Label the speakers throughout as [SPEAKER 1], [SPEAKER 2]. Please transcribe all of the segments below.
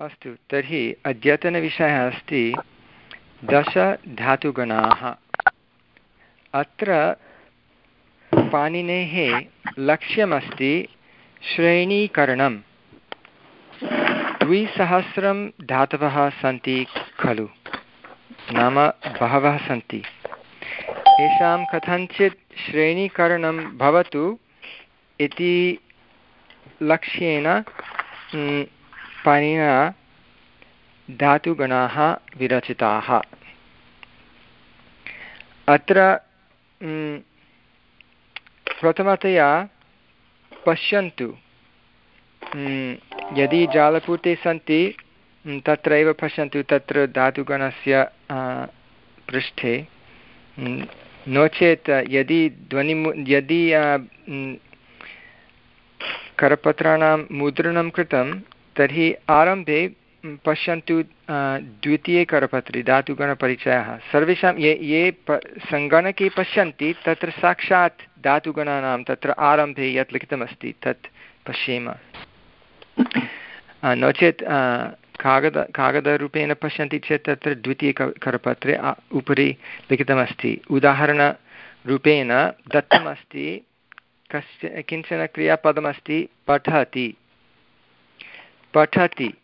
[SPEAKER 1] अस्तु, तर्हि अद्यतनविषयः अस्ति दशधातुगणाः अत्र पाणिनेः लक्ष्यमस्ति श्रेणीकरणं। द्विसहस्रं धातवः सन्ति खलु, नाम बहवः सन्ति। येषां कथञ्चित् श्रेणीकरणं भवतु इति लक्ष्येन पाणिना धातुगणाः विरचिताः। अत्र प्रथमतया पश्यन्तु। यदि जालपुटे सन्ति तत्रैव पश्यन्तु, तत्र धातुगणस्य पृष्ठे। नो चेत् यदि ध्वनिमु, यदि करपत्राणां मुद्रणं कृतं तर्हि आरम्भे पश्यन्तु द्वितीये करपत्रे, धातुगणपरिचयः। सर्वेषां ये ये प, सङ्गणके पश्यन्ति, तत्र साक्षात् धातुगणानां तत्र आरम्भे यत् लिखितमस्ति, तत् पश्येम। नो चेत् कागद, कागदरूपेण पश्यन्ति चेत् तत्र द्वितीय करपत्रे उपरि लिखितमस्ति। उदाहरणरूपेण, दत्तमस्ति, कस्य, किंचन क्रियापदमस्ति, पठति। पठति।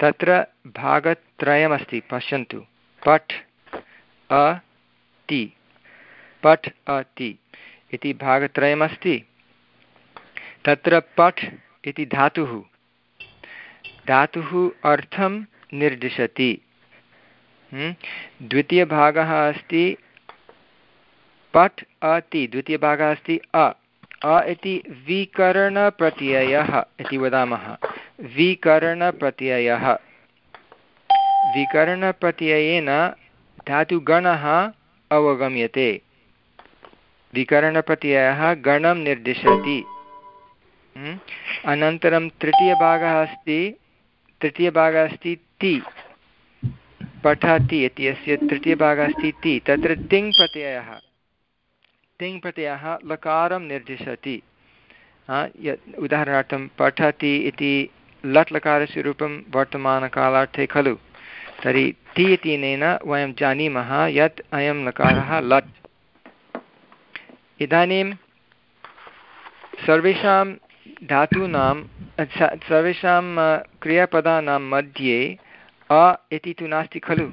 [SPEAKER 1] तत्र भागत्रयमस्ति, पश्यन्तु। पठ्, अ, ति। पठ् अति इति भागत्रयमस्ति। तत्र पठ् इति धातुः। धातुः अर्थं निर्दिशति? द्वितीयभागः अस्ति पठ् अति द्वितीयभागः अस्ति अ। अ इति विकरणप्रत्ययः इति वदामः। विकरणप्रत्ययः। विकरणप्रत्ययेन धातुगणः अवगम्यते। विकरणप्रत्ययः गणं निर्दिशति। हम्म? अनन्तरं तृतीयभागः अस्ति। तृतीयभागः अस्ति ति। पठति इति अस्य तृतीयभागः अस्ति ति। तत्र तिङ् प्रत्ययः तिङ् प्रत्ययः लकारं निर्दिशति उदाहरणार्थं पठति इति लट् लकारस्य रूपं वर्तमानकालार्थे खलु। तर्हि ति इत्यनेन वयं जानीमः यत् अयं लकारः लट्। इदानीं सर्वेषां धातूनां सर्वेषां क्रियापदानां मध्ये अ इति तु नास्ति खलु।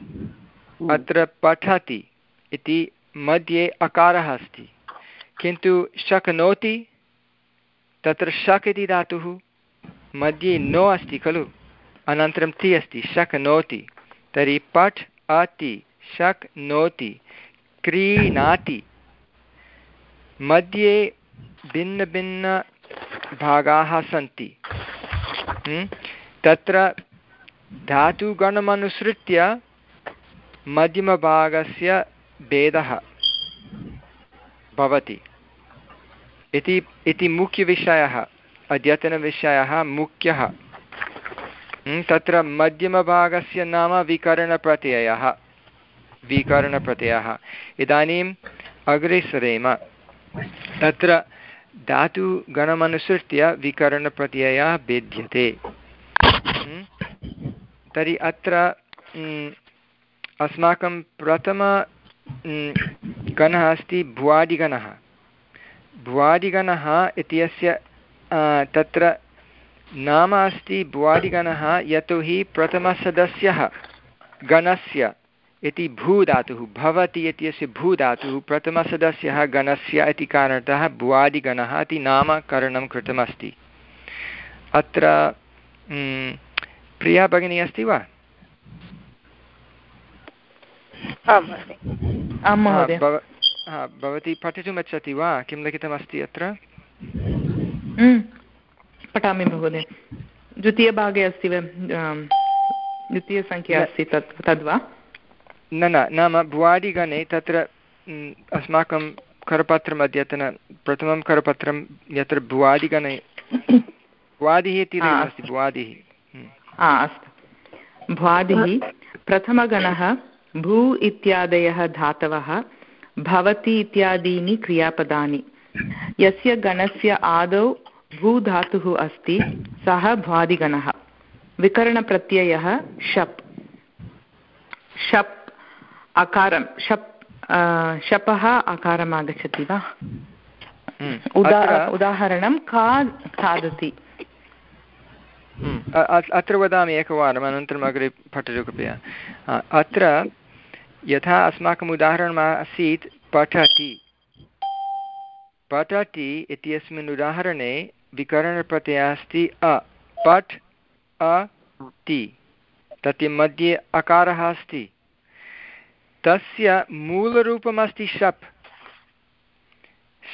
[SPEAKER 1] अत्र पठति इति मध्ये अकारः अस्ति। किन्तु शक्नोति तत्र शक् इति धातुः। मध्ये नो अस्ति खलु? अनन्तरं ति अस्ति शक्नोति तर्हि पठ् अति शक्नोति क्रीणाति। मध्ये भिन्नभिन्न भागाः सन्ति? तत्र धातुगणमनुसृत्य मध्यमभागस्य भेदः भवति। इति इति मुख्यविषयः। अद्यतनविषयः मुख्यः? तत्र मध्यमभागस्य नाम विकरणप्रत्ययः विकरणप्रत्ययः इदानीम् अग्रे सरेम तत्र धातुगणमनुसृत्य विकरणप्रत्ययः भेद्यते? तर्हि अत्र अस्माकं प्रथम गणः अस्ति भुवादिगणः भुवादिगणः इत्यस्य तत्र नाम अस्ति भुवादिगणः यतोहि प्रथमसदस्यः गणस्य इति भूधातुः भवति इत्यस्य भूधातुः प्रथमसदस्यः गणस्य इति कारणतः भुवादिगणः इति नामकरणं कृतमस्ति। अत्र प्रिया भगिनी अस्ति वा? भवती पठितुमिच्छति वा? किं लिखितमस्ति अत्र?
[SPEAKER 2] पठामि महोदय। द्वितीयभागे अस्ति वा? द्वितीयसङ्ख्या अस्ति तत् तद्वा?
[SPEAKER 1] न न नाम भुवादिगणे तत्र अस्माकं करपत्रम् अद्यतन प्रथमं करपत्रं यत्र भुवादिगणे भुवादिः इति अस्ति भुवादिः।
[SPEAKER 2] अस्तु। भ्वादिः प्रथमगणः भू इत्यादयः धातवः भवति इत्यादीनि क्रियापदानि। यस्य गणस्य आदौ भूधातुः अस्ति सः भ्वादिगणः विकरणप्रत्ययः शप्। शप् अकारं शप् शपः अकारम् आगच्छति वा?
[SPEAKER 1] हम्म।
[SPEAKER 2] उदा उदाहरणं खा खादति?
[SPEAKER 1] हम्म, अत्र वदामि एकवारम् अनन्तरम् अग्रे पठतु कृपया। अत्र यथा अस्माकम् उदाहरणम् आसीत् पठति। पठति इत्यस्मिन् उदाहरणे विकरणप्रत्ययः अस्ति अ पठ् अ ति तस्य मध्ये अकारः अस्ति। तस्य मूलरूपमस्ति शप्।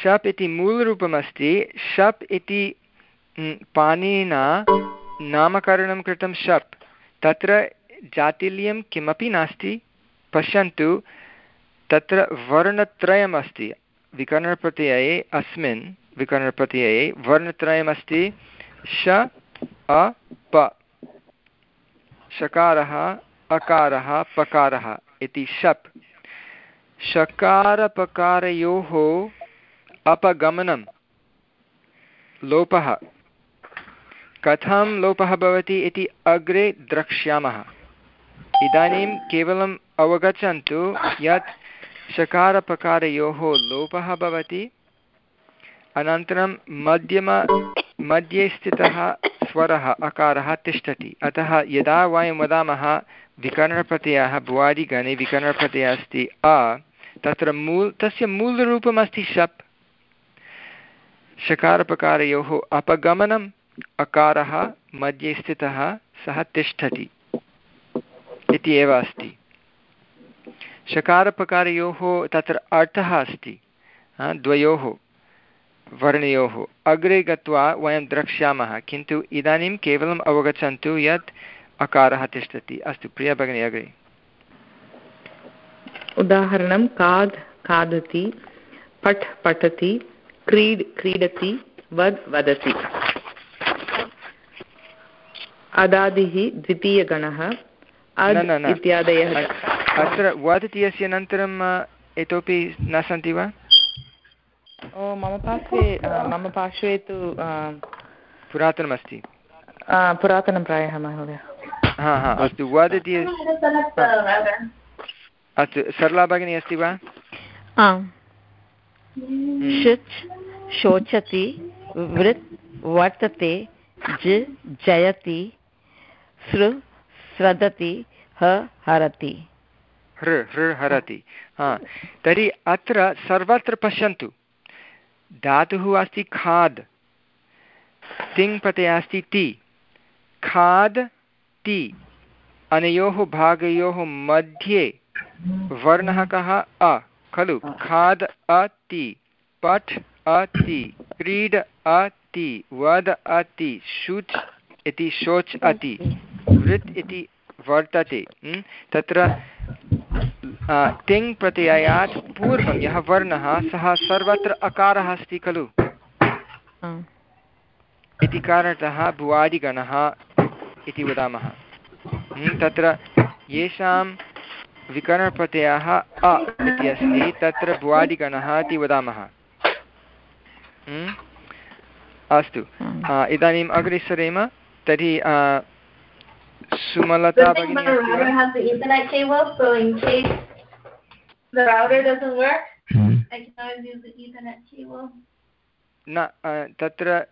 [SPEAKER 1] शप् इति मूलरूपमस्ति। शप् इति म्, पाणिनिना नामकरणं कृतं शप्। तत्र जातिल्यं किमपि नास्ति। पश्यन्तु तत्र वर्णत्रयमस्ति। विकरणप्रत्यये अस्मिन्, विकरणप्रत्यये वर्णत्रयमस्ति श, अ, प। शकारः, अकारः, पकारः इति शप् शकारपकारयोः अपगमनं, लोपः। कथं लोपः भवति इति अग्रे द्रक्ष्यामः। इदानीं केवलम् अवगच्छन्तु यत् शकारपकारयोः लोपः भवति। अनन्तरं मध्यम मध्ये स्थितः स्वरः, अकारः तिष्ठति। अतः यदा वयं वदामः, विकरणप्रत्ययः भुवादिगणे विकरणप्रत्ययः अस्ति अ, तत्र मूल तस्य मूलरूपमस्ति शप्। शकारपकारयोः अपगमनम्, अकारः मध्ये स्थितः सः तिष्ठति इति एव अस्ति। शकारपकारयोः तत्र अर्थः अस्ति द्वयोः, वर्णयोः। अग्रे गत्वा वयं द्रक्ष्यामः, किन्तु इदानीं केवलम् अवगच्छन्तु यत् अकारः तिष्ठति। अस्तु, प्रिया भगिनी, अग्रे।
[SPEAKER 2] उदाहरणं खाद् खादति, पठ्, पठति, क्रीड्, क्रीडति, वद्, वदति। अदादिः द्वितीयगणः। इत्यादयः।
[SPEAKER 1] अत्र वद् इत्यस्य अनन्तरम् इतोपि न सन्ति वा?
[SPEAKER 2] ओ मम पार्श्वे अ, मम पार्श्वे तु
[SPEAKER 1] पुरातनमस्ति।
[SPEAKER 2] पुरातनं प्रायः महोदय।
[SPEAKER 1] हा हा अस्तु वद् इति अस्तु सरला भगिनी अस्ति वा?
[SPEAKER 3] आम्। शुच् शोचति वृत् वर्तते ज जयति सृ स्रदति ह हरति।
[SPEAKER 1] हृ हृ हरति। हा तर्हि अत्र सर्वत्र पश्यन्तु। धातुः अस्ति खाद् तिङ् प्रत्ययः अस्ति ति। खाद् ति। अनयोः भागयोः मध्ये वर्णः कः? अ खलु। खाद् अति पठ् अति क्रीड अति वद अति शुच् इति शोच् अति। वृत् इति वर्तते? तत्र तिङ् प्रत्ययात् पूर्वं यः वर्णः सः सर्वत्र अकारः अस्ति खलु। इति कारणतः भुवादिगणः इति वदामः। तत्र येषां विकरणप्रत्ययः अ इति अस्ति तत्र भुवादिगणः इति वदामः। अस्तु। इदानीम् अग्रे सरेम तर्हि आ,
[SPEAKER 4] Good thing my router has the Ethernet cable, so in case the router doesn't work, I can always use the Ethernet cable.
[SPEAKER 1] न तत्र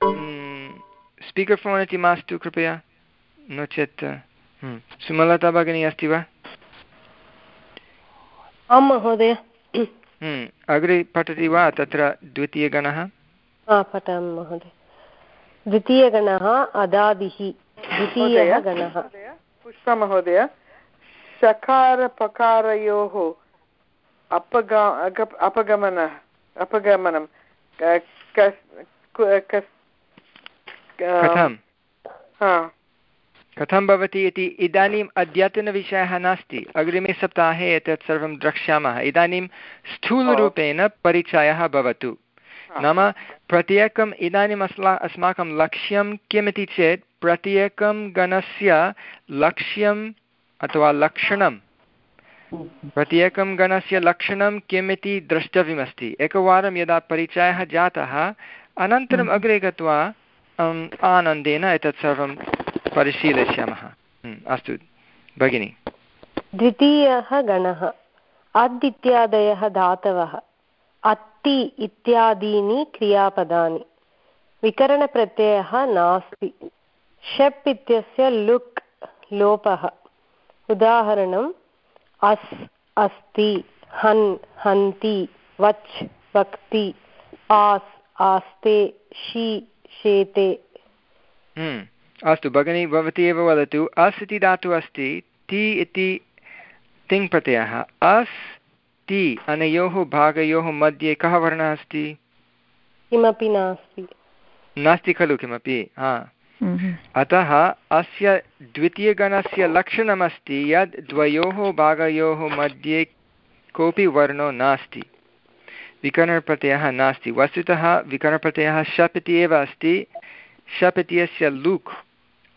[SPEAKER 1] स्पीकर् फोन् इति मास्तु कृपया नो चेत् हम्म, सुमलता भगिनी अस्ति वा
[SPEAKER 3] आं महोदय
[SPEAKER 1] हम्म, अग्रे पठति वा तत्र द्वितीयगणः
[SPEAKER 3] पठामि महोदय द्वितीयगणः अदादिः द्वितीयः गणः
[SPEAKER 5] पुष्पमहोदय सकारपकारयोः अपग अग- अपगमन
[SPEAKER 1] कथं भवति इति इदानीम् अद्यतनविषयः नास्ति। अग्रिमे सप्ताहे एतत् सर्वं द्रक्ष्यामः। इदानीं स्थूलरूपेण परिचयः भवतु। नाम प्रत्येकम् इदानीम् अस्मा अस्माकं लक्ष्यं किमिति चेत् प्रत्येकं गणस्य लक्ष्यम् अथवा लक्षणं प्रत्येकं गणस्य लक्षणं किम् इति द्रष्टव्यमस्ति। एकवारं यदा परिचयः जातः अनन्तरम् अग्रे गत्वा आनन्देन एतत् सर्वं परिशीलयिष्यामः। अस्तु भगिनि।
[SPEAKER 3] द्वितीयः गणः अद् इत्यादयः धातवः। अत्ति इत्यादीनि क्रियापदानि। विकरणप्रत्ययः नास्ति। शप् इत्यस्य लुक् लोपः। उदाहरणम् अस् अस्ति हन् हन्ति वच् वक्ति आस् आस्ते शी शेते।
[SPEAKER 1] हम्म, अस्तु भगिनी भवती एव वदतु। अस् इति धातुः अस्ति ति इति तिङ् प्रत्ययः अस् ति अनयोः भागयोः मध्ये कः वर्णः अस्ति?
[SPEAKER 3] किमपि नास्ति।
[SPEAKER 1] नास्ति खलु किमपि हा।
[SPEAKER 2] हम्म।
[SPEAKER 1] अतः अस्य द्वितीयगणस्य लक्षणमस्ति यद् द्वयोः भागयोः मध्ये कोऽपि वर्णो नास्ति। विकरणप्रत्ययः नास्ति। वस्तुतः विकरणप्रत्ययः शप् इति एव अस्ति। शप् इत्यस्य लुक्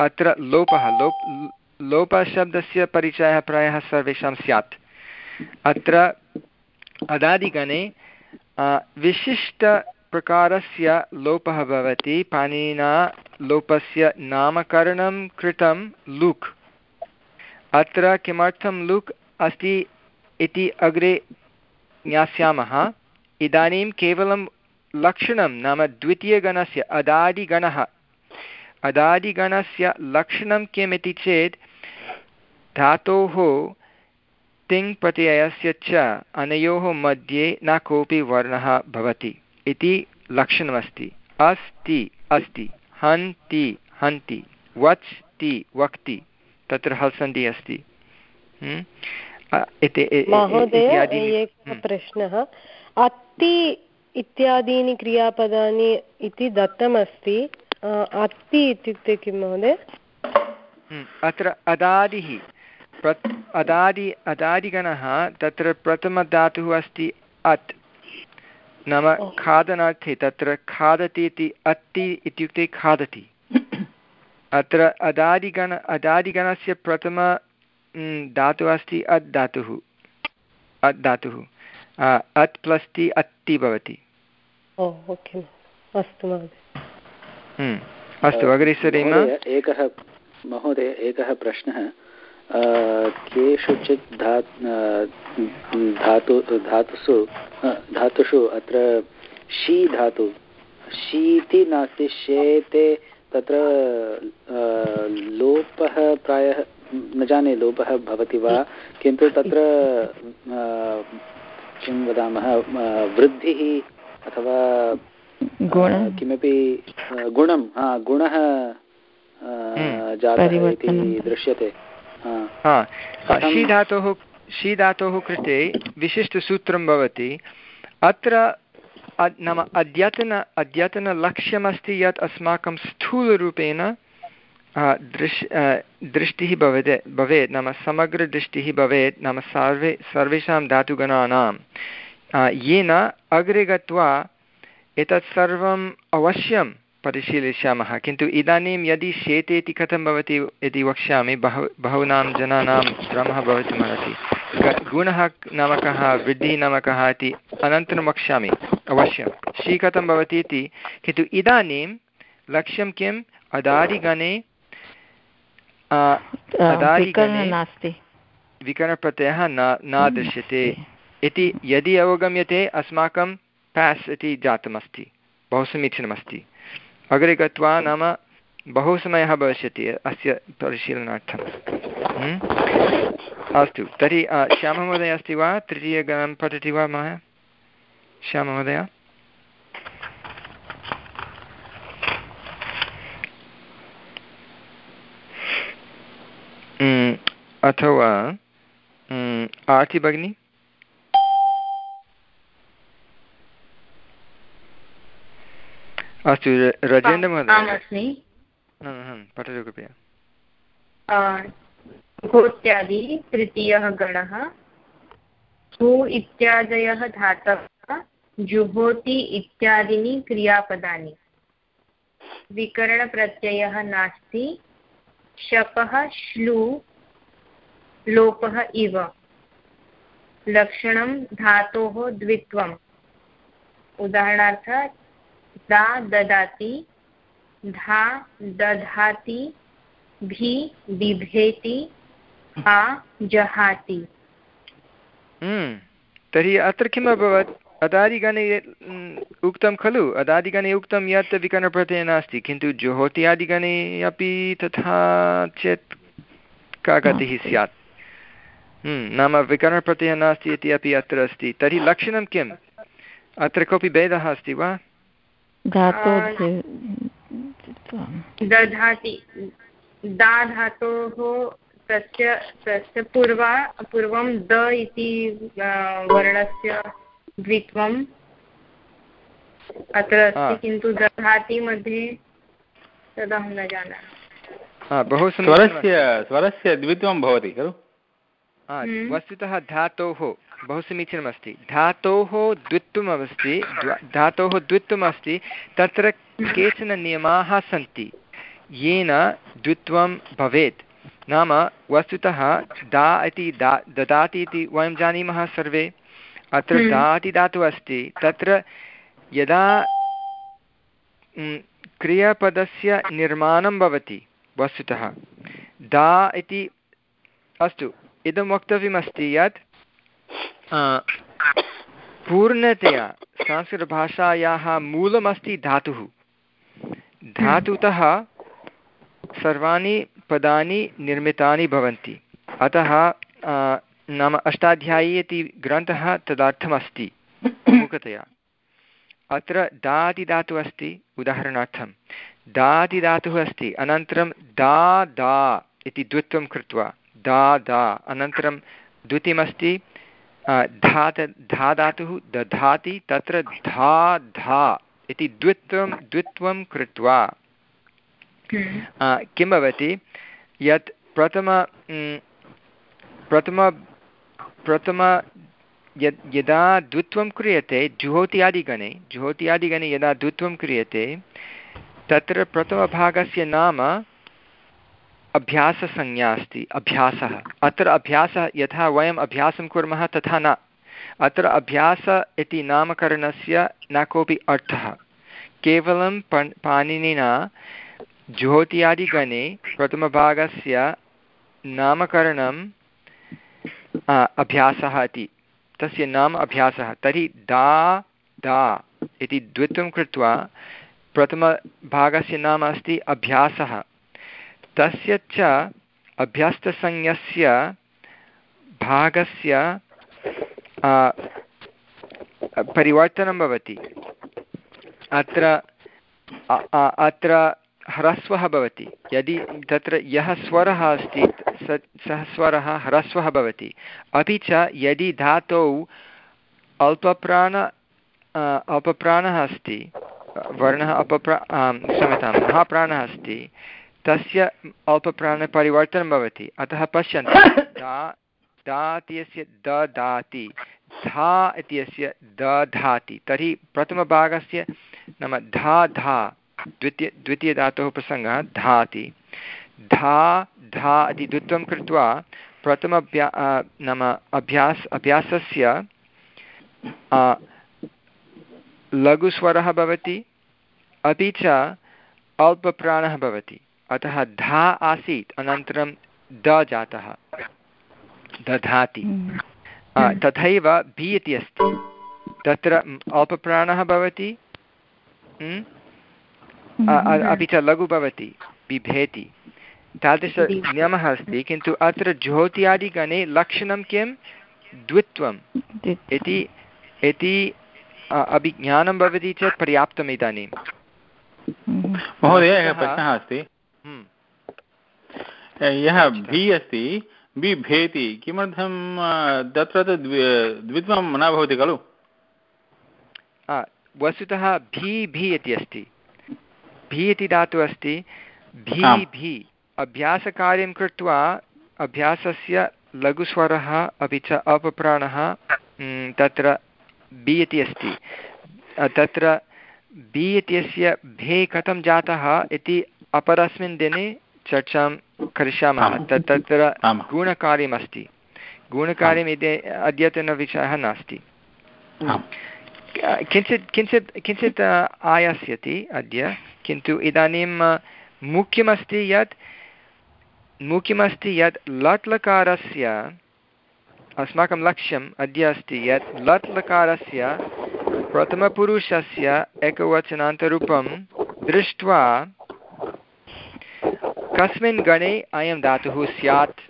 [SPEAKER 1] अत्र लोपः लोप् लोपशब्दस्य परिचयः प्रायः सर्वेषां स्यात्। अत्र अदादिगणे विशिष्टप्रकारस्य लोपः भवति पाणिनिना लोपस्य नामकरणं कृतं लुक्। अत्र किमर्थं लुक् अस्ति इति अग्रे ज्ञास्यामः। इदानीं केवलं लक्षणं नाम द्वितीयगणस्य अदादिगणः। अदादिगणस्य लक्षणं किम् इति चेत्, धातोः तिङ् प्रत्ययस्य च अनयोः मध्ये न कोऽपि वर्णः भवति। इति लक्षणमस्ति। अस्ति अस्ति। हन्ति हन्ति। वच् ति वक्ति। तत्र हल्सन्धि अस्ति। हम्म?
[SPEAKER 3] महोदय
[SPEAKER 1] हम्म।
[SPEAKER 3] प्रश्नः। अत्ति इत्यादीनि क्रियापदानि इति दत्तमस्ति। अत्ति इत्युक्ते किं महोदय?
[SPEAKER 1] हम्म, अत्र अदादिः। प्र अदादि अदादिगणः तत्र प्रथमधातुः अस्ति अत्। नाम खादनार्थे तत्र खादति इति अत्ति इत्युक्ते खादति। अत्र अदादिगण अदादिगणस्य प्रथम धातुः अस्ति अत् धातुः। अत् धातुः। अत् प्लस् टि अत्ति भवति।
[SPEAKER 3] अस्तु
[SPEAKER 1] हम्म, अस्तु अग्रे सरेम
[SPEAKER 6] एकः महोदय एकः प्रश्नः। केषुचित् धा धातु धातुषु धातुषु अत्र शी धातु शीति नास्ति शेते तत्र लोपः प्रायः न जाने लोपः भवति वा किन्तु तत्र किं वदामः वृद्धिः अथवा किमपि गुणं हा गुणः
[SPEAKER 1] हम्म।
[SPEAKER 6] जातः इति दृश्यते
[SPEAKER 1] शीधातोः शीधातोः कृते विशिष्टसूत्रं भवति. अत्र नाम अद्यतन अद्यतनलक्ष्यमस्ति यत् अस्माकं स्थूलरूपेण दृश् दृष्टिः भवेत् भवेत् नाम समग्रदृष्टिः भवेत् नाम सर्वे सर्वेषां धातुगणानां। येन अग्रे गत्वा एतत् सर्वम् अवश्यं परिशीलिष्यामः किन्तु इदानीं यदि शेते इति कथं भवति इति वक्ष्यामि बहु बहूनां जनानां भ्रमः भवितुमर्हति गुणः नाम कः वृद्धिः नाम कः इति अनन्तरं वक्ष्यामि अवश्यं। श्री कथं भवति इति। किन्तु इदानीं लक्ष्यं किम्? अदादिगणे
[SPEAKER 2] नास्ति।
[SPEAKER 1] विकरणप्रत्ययः न न दृश्यते इति यदि अवगम्यते अस्माकं पेस् इति जातमस्ति। बहु समीचीनमस्ति। अग्रे गत्वा नाम बहु समयः भविष्यति अस्य परिशीलनार्थं। हम्म? अस्तु, तर्हि श्याममहोदय अस्ति वा? तृतीयगणं पठति वा महोदय? श्याममहोदय? अथवा आर्ति भगिनि? अस्तु रजेन्द्रमहोदय पठतु कृपया।
[SPEAKER 7] गोत्यादि तृतीयः गणः। सु इत्यादयः धातवः जुहोति इत्यादीनि क्रियापदानि। विकरणप्रत्ययः नास्ति। शपः श्लू लोपः इव। लक्षणं धातोः द्वित्वम्। उदाहरणार्थ दा ददाति धा दधाति भी बिभेति आ जहाति।
[SPEAKER 1] हम्म, तर्हि अत्र किम् अभवत्? अदादिगणे उक्तं खलु? अदादिगणे उक्तं यत् विकरणप्रत्ययः नास्ति किन्तु जुहोत्यादिगणे अपि तथा चेत् का गतिः स्यात्? हम्म, नाम विकरणप्रत्ययः नास्ति इति अपि अत्र अस्ति। तर्हि लक्षणं किम्? अत्र कोऽपि भेदः अस्ति वा?
[SPEAKER 7] दधाति। दा धातोः तस्य तस्य पूर्वा पूर्वं द इति वर्णस्य द्वित्वम्। अत्र अस्ति किन्तु दधाति मध्ये तदहं न जानामि।
[SPEAKER 1] बहु
[SPEAKER 8] स्वरस्य स्वरस्य द्वित्वं भवति खलु?
[SPEAKER 1] हम्म। वस्तुतः धातोः बहु समीचीनमस्ति धातोः द्वित्वमस्ति धातोः द्वित्वमस्ति तत्र केचन नियमाः सन्ति। येन द्वित्वं भवेत्। नाम वस्तुतः दा इति दा ददाति इति वयं जानीमः सर्वे। अत्र
[SPEAKER 7] हम्म।
[SPEAKER 1] दा इति धातुः अस्ति। तत्र यदा क्रियापदस्य निर्माणं भवति वस्तुतः। दा इति अस्तु इदं वक्तव्यमस्ति यत् पूर्णतया संस्कृतभाषायाः मूलमस्ति धातुः। धातुतः सर्वाणि पदानि निर्मितानि भवन्ति। अतः नाम अष्टाध्यायी इति ग्रन्थः तदर्थमस्ति प्रमुखतया अत्र दादिधातुः अस्ति, उदाहरणार्थं। दादिधातुः अस्ति, अनन्तरं दा दा इति द्वित्वं कृत्वा, दा दा। अनन्तरं द्वितीयमस्ति धा धा धातुः दधाति तत्र धा धा इति द्वित्वं द्वित्वं कृत्वा। किं भवति? यत् प्रथम प्रथम प्रथम यद्, यदा द्वित्वं क्रियते, जुहोत्यादिगणे जुहोत्यादिगणे यदा द्वित्वं क्रियते, तत्र प्रथमभागस्य नाम अभ्याससंज्ञा अस्ति, अभ्यासः। अत्र अभ्यासः यथा वयम् अभ्यासं कुर्मः, तथा न। अत्र अभ्यास इति नामकरणस्य न कोऽपि अर्थः। केवलं पण्, पाणिनिना ज्योत्यादिगणे प्रथमभागस्य नामकरणं अभ्यासः इति। तस्य नाम अभ्यासः। तर्हि दा दा इति द्वित्वं कृत्वा प्रथमभागस्य नाम अस्ति अभ्यासः। तस्य च अभ्यस्तसंज्ञस्य भागस्य परिवर्तनं भवति। अत्र अत्र ह्रस्वः भवति। यदि तत्र यः स्वरः अस्ति, स, सः स्वरः ह्रस्वः भवति। अपि च यदि धातौ अल्पप्राण अल्पप्राणः अस्ति, वर्णः अपप्रा क्षम्यतां, महाप्राणः अस्ति तस्य अल्पप्राणपरिवर्तनं भवति। अतः पश्यन्तु। दा दा इत्यस्य ददाति धा इत्यस्य दधाति तर्हि प्रथमभागस्य नाम धा धा। द्वितीय द्वितीयधातोः प्रसङ्गः धाति। धा धा इति द्वित्वं कृत्वा प्रथमभ्या नाम अभ्यास अभ्यासस्य लघुस्वरः भवति अपि च अल्पप्राणः भवति। अतः धा आसीत् अनन्तरं द जातः। दधाति हम्म। तथैव बि इति अस्ति। तत्र अल्पप्राणः भवति हम्म? हम्म। अपि च लघु भवति बिभेति। तादृशनियमः अस्ति किन्तु अत्र ज्योत्यादिगणे लक्षणं किं? द्वित्वम्। इति इति अभिज्ञानं भवति चेत् पर्याप्तम् इदानीं।
[SPEAKER 8] महोदय एकः प्रश्नः अस्ति। यः भी अस्ति बिभेति किमर्थं तत्र तु द्वित्वं न भवति खलु?
[SPEAKER 1] वस्तुतः भी भी इति अस्ति। भी इति धातुः अस्ति भी भी। अभ्यासकार्यं कृत्वा अभ्यासस्य लघुस्वरः अपि च अपप्राणः तत्र बि इति अस्ति। तत्र बि इत्यस्य भे कथं जातः इति अपरस्मिन् दिने चर्चां करिष्यामः। तत् तत्र गुणकार्यमस्ति। गुणकार्यम् इति अद्यतनविषयः नास्ति। किञ्चित् किञ्चित् किञ्चित् आयास्यति अद्य किन्तु इदानीं मुख्यमस्ति यत् मुख्यमस्ति यत् लट् लकारस्य अस्माकं लक्ष्यम् अद्य अस्ति यत् लट् लकारस्य प्रथमपुरुषस्य एकवचनान्तरूपं दृष्ट्वा कस्मिन् गणे अयं धातुः स्यात्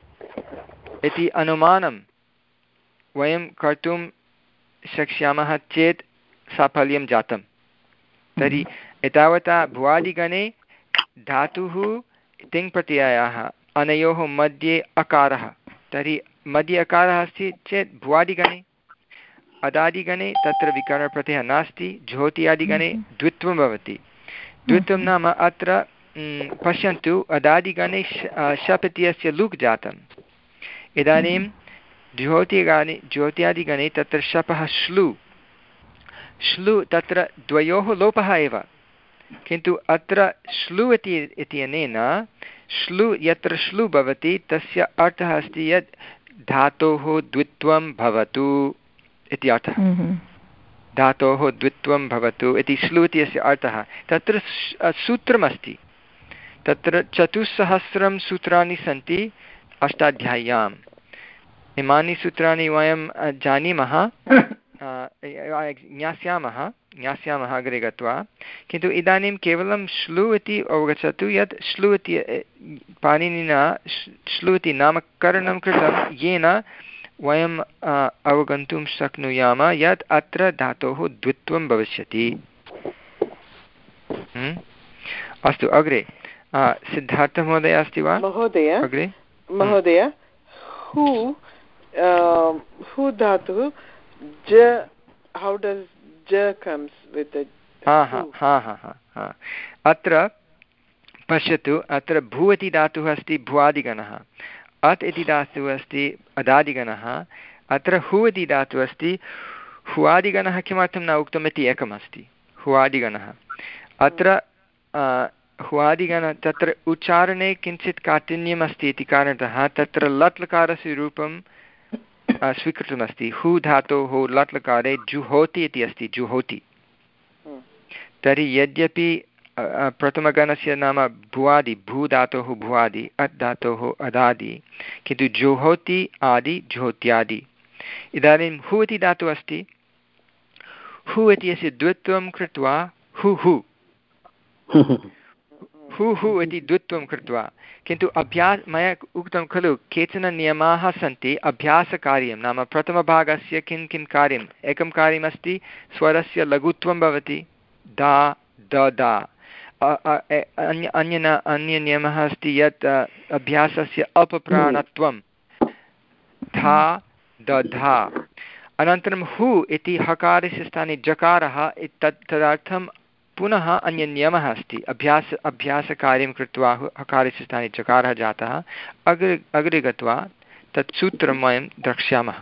[SPEAKER 1] इति अनुमानं वयं कर्तुं शक्ष्यामः चेत् साफल्यं जातं। तर्हि एतावता भुवादिगणे धातुः तिङ्प्रत्ययाः अनयोः मध्ये अकारः। तर्हि मध्ये अकारः अस्ति चेत् भुवादिगणे। अदादिगणे तत्र विकरणप्रत्ययः नास्ति, ज्योत्यादिगणे द्वित्वं भवति। द्वित्वं नाम अत्र पश्यन्तु अदादिगणे शप् इत्यस्य लुक् जातम् इदानीं ज्योतिगानि ज्योत्यादिगणे तत्र शपः श्लु। श्लु तत्र द्वयोः लोपः एव। किन्तु अत्र श्लु इति इत्यनेन श्लु यत्र श्लु भवति तस्य अर्थः अस्ति यत् धातोः द्वित्वं भवतु इति अर्थः। धातोः द्वित्वं भवतु इति श्लु इत्यस्य अर्थः। तत्र सूत्रमस्ति। तत्र चतुस्सहस्रं सूत्राणि सन्ति अष्टाध्याय्याम्। इमानि सूत्राणि वयं जानीमः। ज्ञास्यामः ज्ञास्यामः अग्रे गत्वा। किन्तु इदानीं केवलं श्लु इति अवगच्छतु यत् श्लु इति पाणिनिना श्लु इति नामकरणं कृतं येन वयम् अवगन्तुं शक्नुयाम यत् अत्र धातोः द्वित्वं भविष्यति। अस्तु अग्रे। सिद्धार्थमहोदय अस्ति वा?
[SPEAKER 5] महोदय?
[SPEAKER 1] अग्रे?
[SPEAKER 5] महोदय हु हु धातुः ज हौ डस्
[SPEAKER 1] हा हा हा हा हा अत्र पश्यतु अत्र भू इति धातुः अस्ति भुवादिगणः। अत् इति धातुः अस्ति अदादिगणः। अत्र हु इति धातुः अस्ति हुवादिगणः किमर्थं न उक्तम् इति एकमस्ति। हुवादिगणः। अत्र हुवादिगण तत्र उच्चारणे किञ्चित् काठिन्यम् अस्ति इति कारणतः तत्र लट् लकारस्य रूपं स्वीकृतमस्ति। हु धातोः लट् लकारे जुहोति इति अस्ति जुहोति। तर्हि यद्यपि प्रथमगणस्य नाम भुवादि भूधातोः भुवादि अत् धातोः अदादि किन्तु जुहोति आदि ज्योत्यादि इदानीं हु इति धातुः अस्ति। हु इत्यस्य द्वित्वं कृत्वा हु हु। हु हु इति द्वित्वं कृत्वा। किन्तु अभ्यास, मया उक्तं खलु, केचन नियमाः सन्ति, अभ्यासकार्यं। नाम प्रथमभागस्य किं किं कार्यम्? एकं कार्यमस्ति, स्वरस्य लघुत्वं भवति, दा, द, दा। अन्य, अन्यन, अन्यनियमः अस्ति यत् अभ्यासस्य अपप्राणत्वं। धा दधा अनन्तरं हु इति हकारस्य स्थाने जकारः तत् तदर्थं पुनः अन्यनियमः अस्ति। अभ्यास, अभ्यासकार्यं कृत्वा हकारस्य स्थाने चकारः जातः। अग्रे अग्रे गत्वा तत् सूत्रं वयं द्रक्ष्यामः।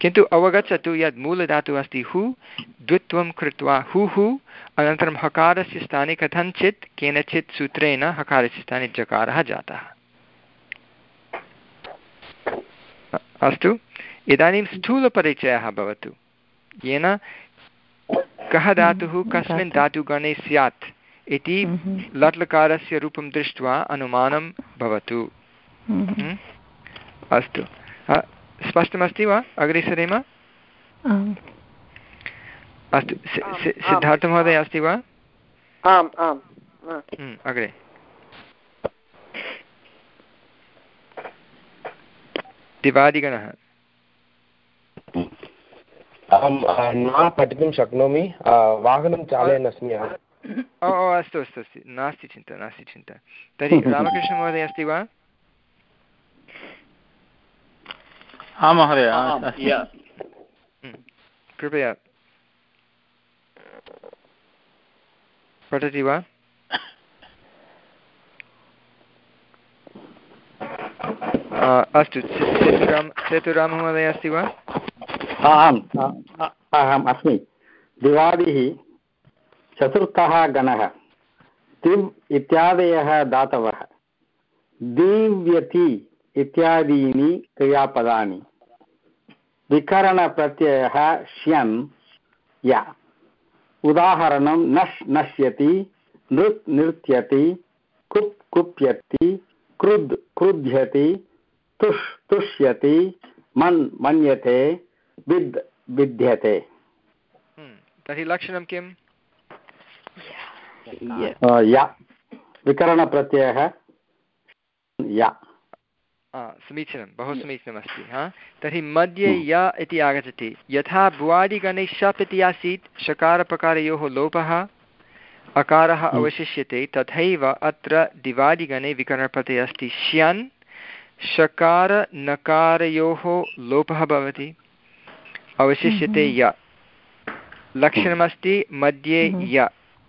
[SPEAKER 1] किन्तु अवगच्छतु यद् मूलधातुः अस्ति हु, द्वित्वं कृत्वा हु हु, अनन्तरं हकारस्य स्थाने कथञ्चित्, केनचित् सूत्रेण हकारस्य स्थाने जकारः जातः। अस्तु। इदानीं स्थूलपरिचयः भवतु। येन कः धातुः कस्मिन् धातुगणे स्यात्? इति लट्लकारस्य रूपं दृष्ट्वा अनुमानं भवतु। अस्तु। स्पष्टमस्ति वा? अग्रे सरेम? अस्तु। सिद्धार्थमहोदय अस्ति वा?
[SPEAKER 5] आम् आम्।
[SPEAKER 1] अग्रे। दिवादिगणः।
[SPEAKER 9] अहं न पठितुं शक्नोमि वाहनं चालयन् अस्मि अहम्
[SPEAKER 1] ओ ओ अस्तु अस्तु अस्तु। नास्ति चिन्ता नास्ति चिन्ता। तर्हि रामकृष्णमहोदय अस्ति वा?
[SPEAKER 8] आं महोदय
[SPEAKER 1] कृपया। पठति वा? अस्तु। सेतुराम सेतुराममहोदय अस्ति वा?
[SPEAKER 10] आम् अहम् अस्मि। दिवादिः चतुर्थः गणः। दिव् इत्यादयः दातवः। दीव्यति इत्यादीनि क्रियापदानि। विकरणप्रत्ययः श्यन्, य। उदाहरणं, नश्, नश्यति, नृत्, नृत्यति, कुप्, कुप्यति, क्रुद्, क्रुध्यति, तुष्, तुष्यति, मन्, मन्यते विद् विद्यते।
[SPEAKER 1] हम्म, तर्हि लक्षणं किम्?
[SPEAKER 10] या। विकरणप्रत्ययः। या।
[SPEAKER 1] समीचीनं बहु समीचीनमस्ति हा? तर्हि मध्ये य इति आगच्छति। यथा भुवादिगणे शप् इति आसीत् शकारपकारयोः लोपः अकारः अवशिष्यते तथैव अत्र दिवादिगणे विकरणप्रत्ययः अस्ति। श्यन् शकारनकारयोः लोपः भवति। अवशिष्यते य। लक्षणमस्ति मध्ये य।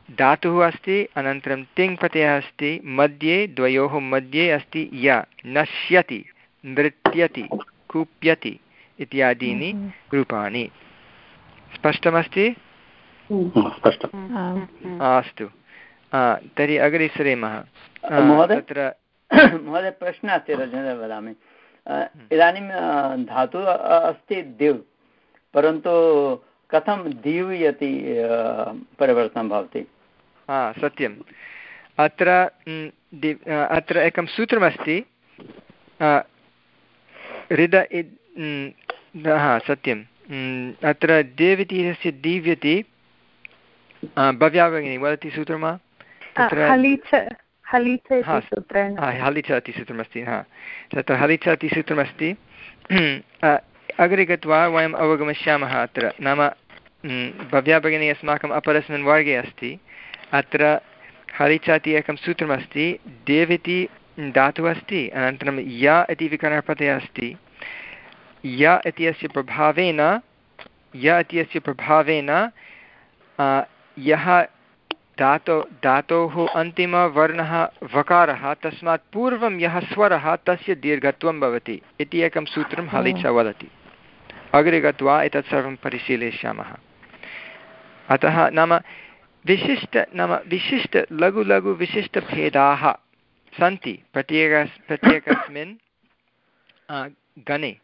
[SPEAKER 1] धातुः अस्ति अनन्तरं तिङ् प्रत्ययः अस्ति मध्ये द्वयोः मध्ये अस्ति य। नश्यति नृत्यति कूप्यति इत्यादीनि रूपाणि। स्पष्टमस्ति? अस्तु। तर्हि अग्रे सरेमः। तत्र
[SPEAKER 11] महोदय प्रश्नः अस्ति वदामि। इदानीं धातुः अस्ति दिव्। परन्तु कथं दिव् इति परिवर्तनं भवति?
[SPEAKER 1] हा सत्यम् अत्र अत्र एकं सूत्रमस्ति हृद हा सत्यम् अत्र देव् इति दिव्यति भव्या भगिनी वदति सूत्रं वा?
[SPEAKER 12] हलिच इति
[SPEAKER 1] सूत्रमस्ति हा। तत्र हलिच इति सूत्रमस्ति अग्रे गत्वा वयम् अवगमिष्यामः अत्र. नाम भव्या भगिनी अस्माकम् अपरस्मिन् वर्गे अस्ति. अत्र हलिच इति एकं सूत्रमस्ति देव् इति धातुः अस्ति, अनन्तरं य इति विकरणपदः अस्ति. य इत्यस्य प्रभावेन, य इत्यस्य प्रभावेन यः धातो धातोः अन्तिमवर्णः वकारः तस्मात् पूर्वं यः स्वरः तस्य दीर्घत्वं भवति इति एकं सूत्रं हलिच वदति। अग्रे गत्वा एतत् सर्वं परिशीलयिष्यामः। अतः नाम विशिष्ट नाम विशिष्ट लघु लघु विशिष्टभेदाः सन्ति प्रत्येक प्रत्येकस्मिन् गणे।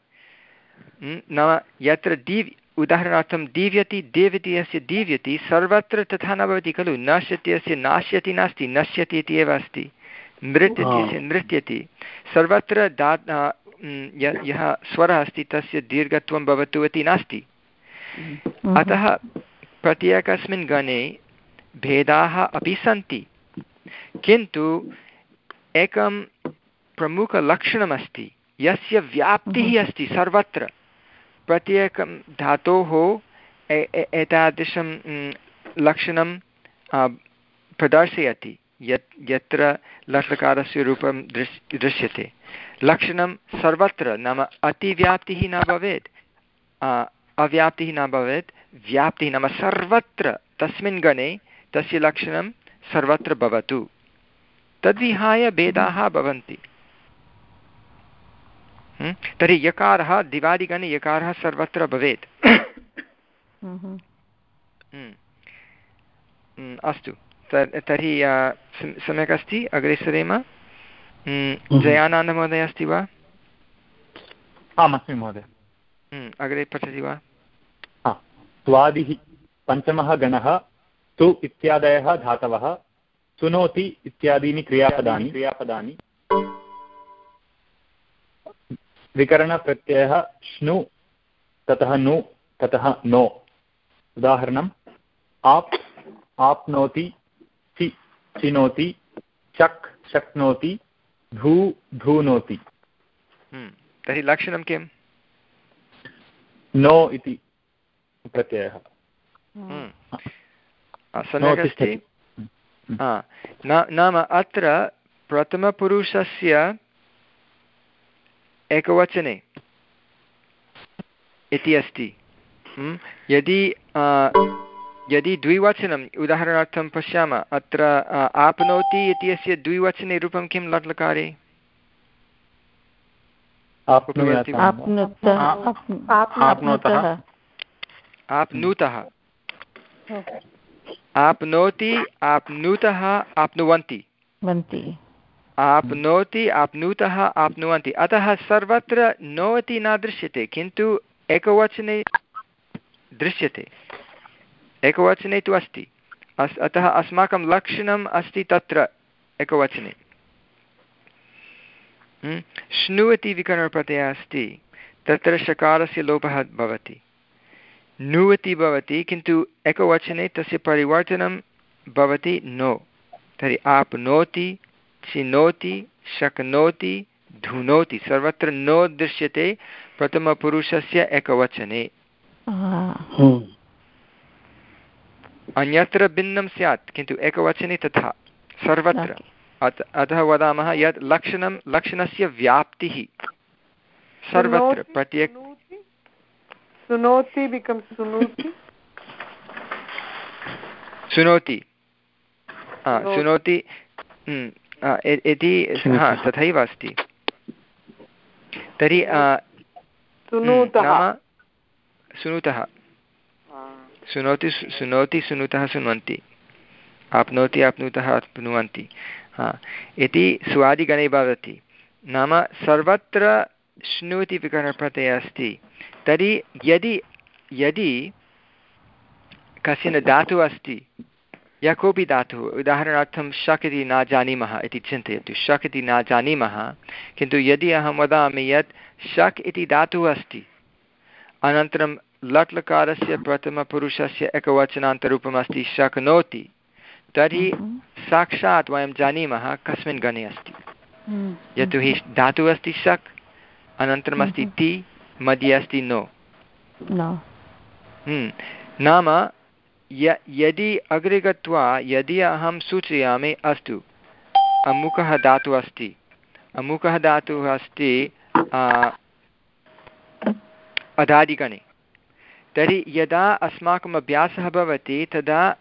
[SPEAKER 1] नाम यत्र दीव् उदाहरणार्थं दीव्यति देव्यति अस्य दीव्यति सर्वत्र तथा न भवति खलु। नश्यति अस्य नाश्यति नास्ति नश्यति इति एव अस्ति। नृत्यति अस्य नृत्यति सर्वत्र दा यः स्वरः अस्ति तस्य दीर्घत्वं भवतु इति नास्ति। अतः प्रत्येकस्मिन् गणे भेदाः अपि सन्ति। किन्तु एकं प्रमुखलक्षणमस्ति। यस्य व्याप्तिः अस्ति सर्वत्र। प्रत्येकं धातोः एतादृशं लक्षणं प्रदर्शयति। यत्, यत्र लट्लकारस्य रूपं दृश्, दृश्यते। लक्षणं सर्वत्र, नाम अतिव्याप्तिः न भवेत्। अव्याप्तिः न भवेत्। व्याप्तिः नाम सर्वत्र, तस्मिन् गणे तस्य लक्षणं सर्वत्र भवतु। तद्विहाय भेदाः भवन्ति? तर्हि यकारः दिवादिगणे यकारः सर्वत्र भवेत्। हम्म। हम्म, अस्तु। तर्हि सम्यक् अस्ति? अग्रे सरेम? जयानन्दमहोदय अस्ति वा?
[SPEAKER 13] आम् अस्मि महोदय।
[SPEAKER 1] अग्रे पठति वा?
[SPEAKER 13] स्वादिः पञ्चमः गणः तु इत्यादयः धातवः सुनोति इत्यादीनि क्रियापदानि। क्रियापदानि। विकरणप्रत्ययः श्नु ततः नु ततः नो। उदाहरणम् आप् आप्नोति चि चिनोति चक् शक्नोति धू धूनोति
[SPEAKER 1] हम्म, तर्हि लक्षणं किम्?
[SPEAKER 13] नो इति प्रत्ययः।
[SPEAKER 1] हम्म। सम्यक् अस्ति। नाम अत्र प्रथमपुरुषस्य एकवचने इति अस्ति। यदि यदि द्विवचनम् उदाहरणार्थं पश्यामः अत्र आप्नोति इति अस्य द्विवचने रूपं किं लट्लकारे आप्नुतः। आप्नोति। आप्नुतः। आप्नुवन्ति। आप्नोति, आप्नुतः, आप्नुवन्ति। अतः सर्वत्र नो इति न दृश्यते, किन्तु एकवचने दृश्यते। एकवचने तु अस्ति। अस्, अतः अस्माकं लक्षणम् अस्ति तत्र एकवचने। श्नु इति विकरणप्रत्ययः अस्ति। तत्र शकारस्य लोपः भवति। नु इति भवति, किन्तु एकवचने तस्य परिवर्तनं भवति नो। तर्हि आप्नोति चिनोति शक्नोति धुनोति सर्वत्र नो दृश्यते प्रथमपुरुषस्य एकवचने। अन्यत्र भिन्नं स्यात् किन्तु एकवचने तथा सर्वत्र। अतः वदामः यत् लक्षणं लक्षणस्य व्याप्तिः। सर्वत्र प्रत्येक
[SPEAKER 5] सुनोति सुनोति
[SPEAKER 1] सुनोति। शृणोति इति हा तथैव अस्ति। तर्हि नाम शृणुतः शृणोति शृणोति शृणुतः शृण्वन्ति आप्नोति आप्नुतः आप्नुवन्ति। हा। इति स्वादिगणे भवति नाम सर्वत्र श्नु इति विकरणप्रत्ययः अस्ति। तर्हि यदि यदि कश्चन धातुः अस्ति यः कोऽपि धातुः उदाहरणार्थं शक् इति न जानीमः इति चिन्तयतु शक् इति न जानीमः किन्तु यदि अहं वदामि यत् शक् इति धातुः अस्ति अनन्तरं लट् लकारस्य प्रथमपुरुषस्य एकवचनान्तरूपम् अस्ति शक्नोति तर्हि साक्षात् वयं जानीमः कस्मिन् गणे अस्ति। यतोहि धातुः अस्ति शक् अनन्तरम् अस्ति ति मध्ये अस्ति नो। नाम यदि अग्रे गत्वा यदि अहं सूचयामि अस्तु। अमुकः धातुः अस्ति। अमुकः धातुः अस्ति अदादिगणे तर्हि यदा अस्माकम् अभ्यासः भवति, तदा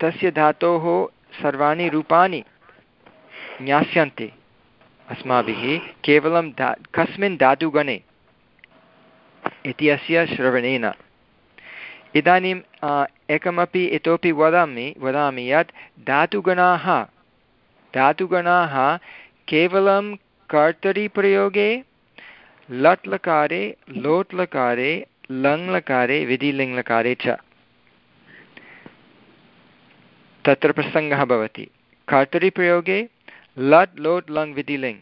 [SPEAKER 1] तस्य धातोः सर्वाणि रूपाणि ज्ञास्यन्ते अस्माभिः, केवलं धा, कस्मिन् धातुगणे इति अस्य श्रवणेन। इदानीम् एकमपि इतोपि वदामि वदामि यत् धातुगणाः धातुगणाः केवलं कर्तरिप्रयोगे लट् लकारे लोट् लकारे लङ् लकारे विधिलिङ्लकारे च। तत्र प्रसङ्गः भवति। कर्तरिप्रयोगे, लट्, लोट्, लङ्, विधिलिङ्।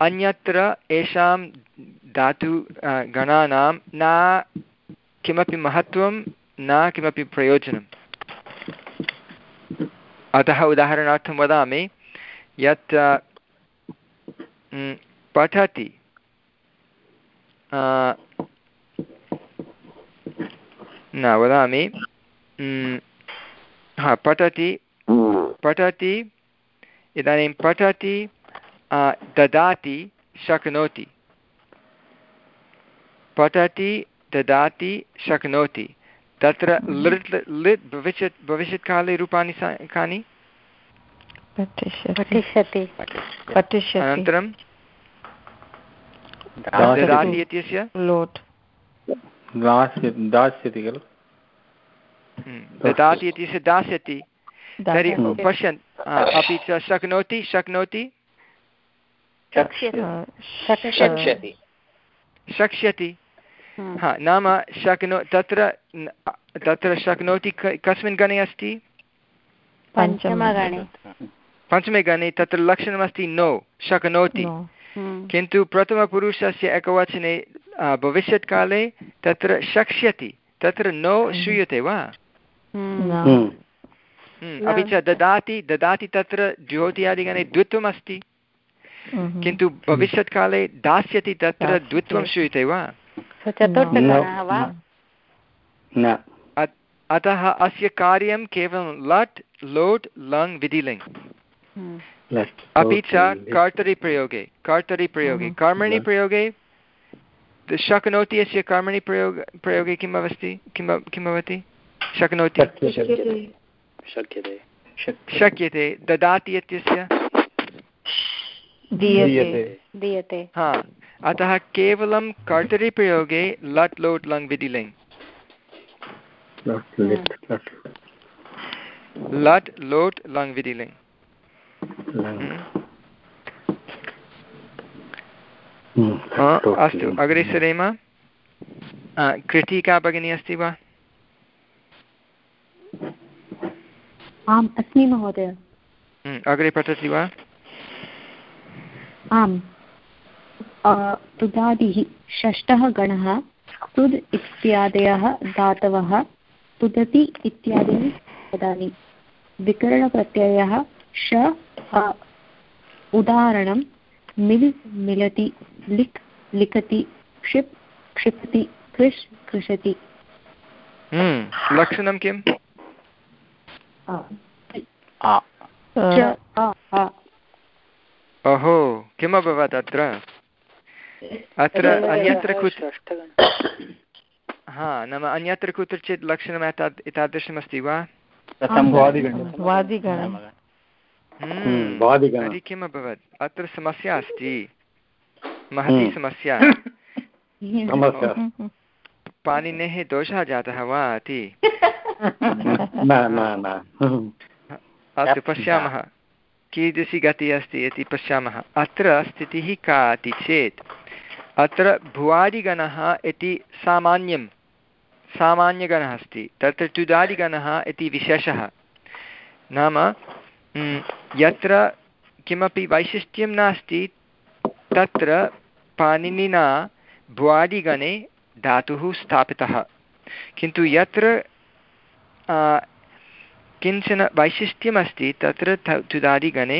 [SPEAKER 1] अन्यत्र येषां धातु गणानां न किमपि महत्त्वं न किमपि प्रयोजनम् अतः उदाहरणार्थं वदामि, यत् पठति। न, वदामि हा, पठति पठति, इदानीं पठति ददाति, शक्नोति। पठति, ददाति, शक्नोति। तत्र लिट् लिट् भविष्यत् भविष्यत्काले रूपाणि कानि? अनन्तरं ददाति इत्यस्य?
[SPEAKER 2] लोट्।
[SPEAKER 8] दास्यति खलु
[SPEAKER 1] हम्म, ददाति इत्यस्य दास्यति। तर्हि पश्यन् अपि च शक्नोति शक्नोति? शक्ष्यति।
[SPEAKER 3] हम्म।
[SPEAKER 1] हा नाम शक्नो तत्र तत्र शक्नोति कस्मिन् गणे अस्ति? पञ्चमे गणे। तत्र लक्षणमस्ति नो शक्नोति।
[SPEAKER 3] हम्म।
[SPEAKER 1] किन्तु प्रथमपुरुषस्य एकवचने भविष्यत्काले तत्र शक्ष्यति तत्र नो
[SPEAKER 3] हम्म।
[SPEAKER 1] श्रूयते वा? अपि च ददाति ददाति तत्र ज्योत्यादिगणे द्वित्वमस्ति। किन्तु भविष्यत्काले दास्यति तत्र द्वित्वं श्रूयते वा?
[SPEAKER 3] चतुर्थगणः वा?
[SPEAKER 10] न।
[SPEAKER 1] अतः अस्य कार्यं केवलं लट् लोट् लङ् विधिलिङ् अपि च कर्तरिप्रयोगे कर्तरिप्रयोगे कर्मणि प्रयोगे? शक्नोति अस्य कर्मणि प्रयोग प्रयोगे किम् अस्ति किं किं भवति? शक्नोति?
[SPEAKER 6] शक्यते।
[SPEAKER 1] शक्यते। ददाति इत्यस्य
[SPEAKER 3] दीयते।
[SPEAKER 1] हा अतः केवलं कर्तरिप्रयोगे लट् लोट् लङ् विधिलिङ् लट् लोट् लङ् विधिलिङ् अस्तु अग्रे सरेम कृतिका भगिनी अस्ति वा?
[SPEAKER 14] आम् अस्मि महोदय।
[SPEAKER 1] अग्रे पठति वा?
[SPEAKER 14] आम्। तुदादिः षष्ठः गणः तुद् इत्यादयः धातवः तुदति इत्यादीनि पदानि। विकरणप्रत्ययः श उदाहरणं मिल् मिलति लिक् लिखति क्षिप् क्षिपति कृष् कृषति
[SPEAKER 1] हम्म, लक्षणं किम्? ओहो किम् अभवत् अत्र अत्र अन्यत्र कुत्र हा नाम अन्यत्र कुत्रचित् लक्षणम् एताद् एतादृशमस्ति वा हम्म, तर्हि किम् अभवत् अत्र समस्या अस्ति महती। समस्या पाणिनेः दोषः जातः वा इति अस्तु पश्यामः कीदृशी गतिः अस्ति इति पश्यामः। अत्र स्थितिः का इति चेत्, अत्र भुवादिगणः इति सामान्यं, सामान्यगणः अस्ति। तत्र तुदादिगणः इति विशेषः। नाम यत्र किमपि वैशिष्ट्यं नास्ति, तत्र पाणिनिना भुवादिगणे धातुः स्थापितः। किन्तु यत्र किंचन वैशिष्ट्यमस्ति तत्र तुदादिगणे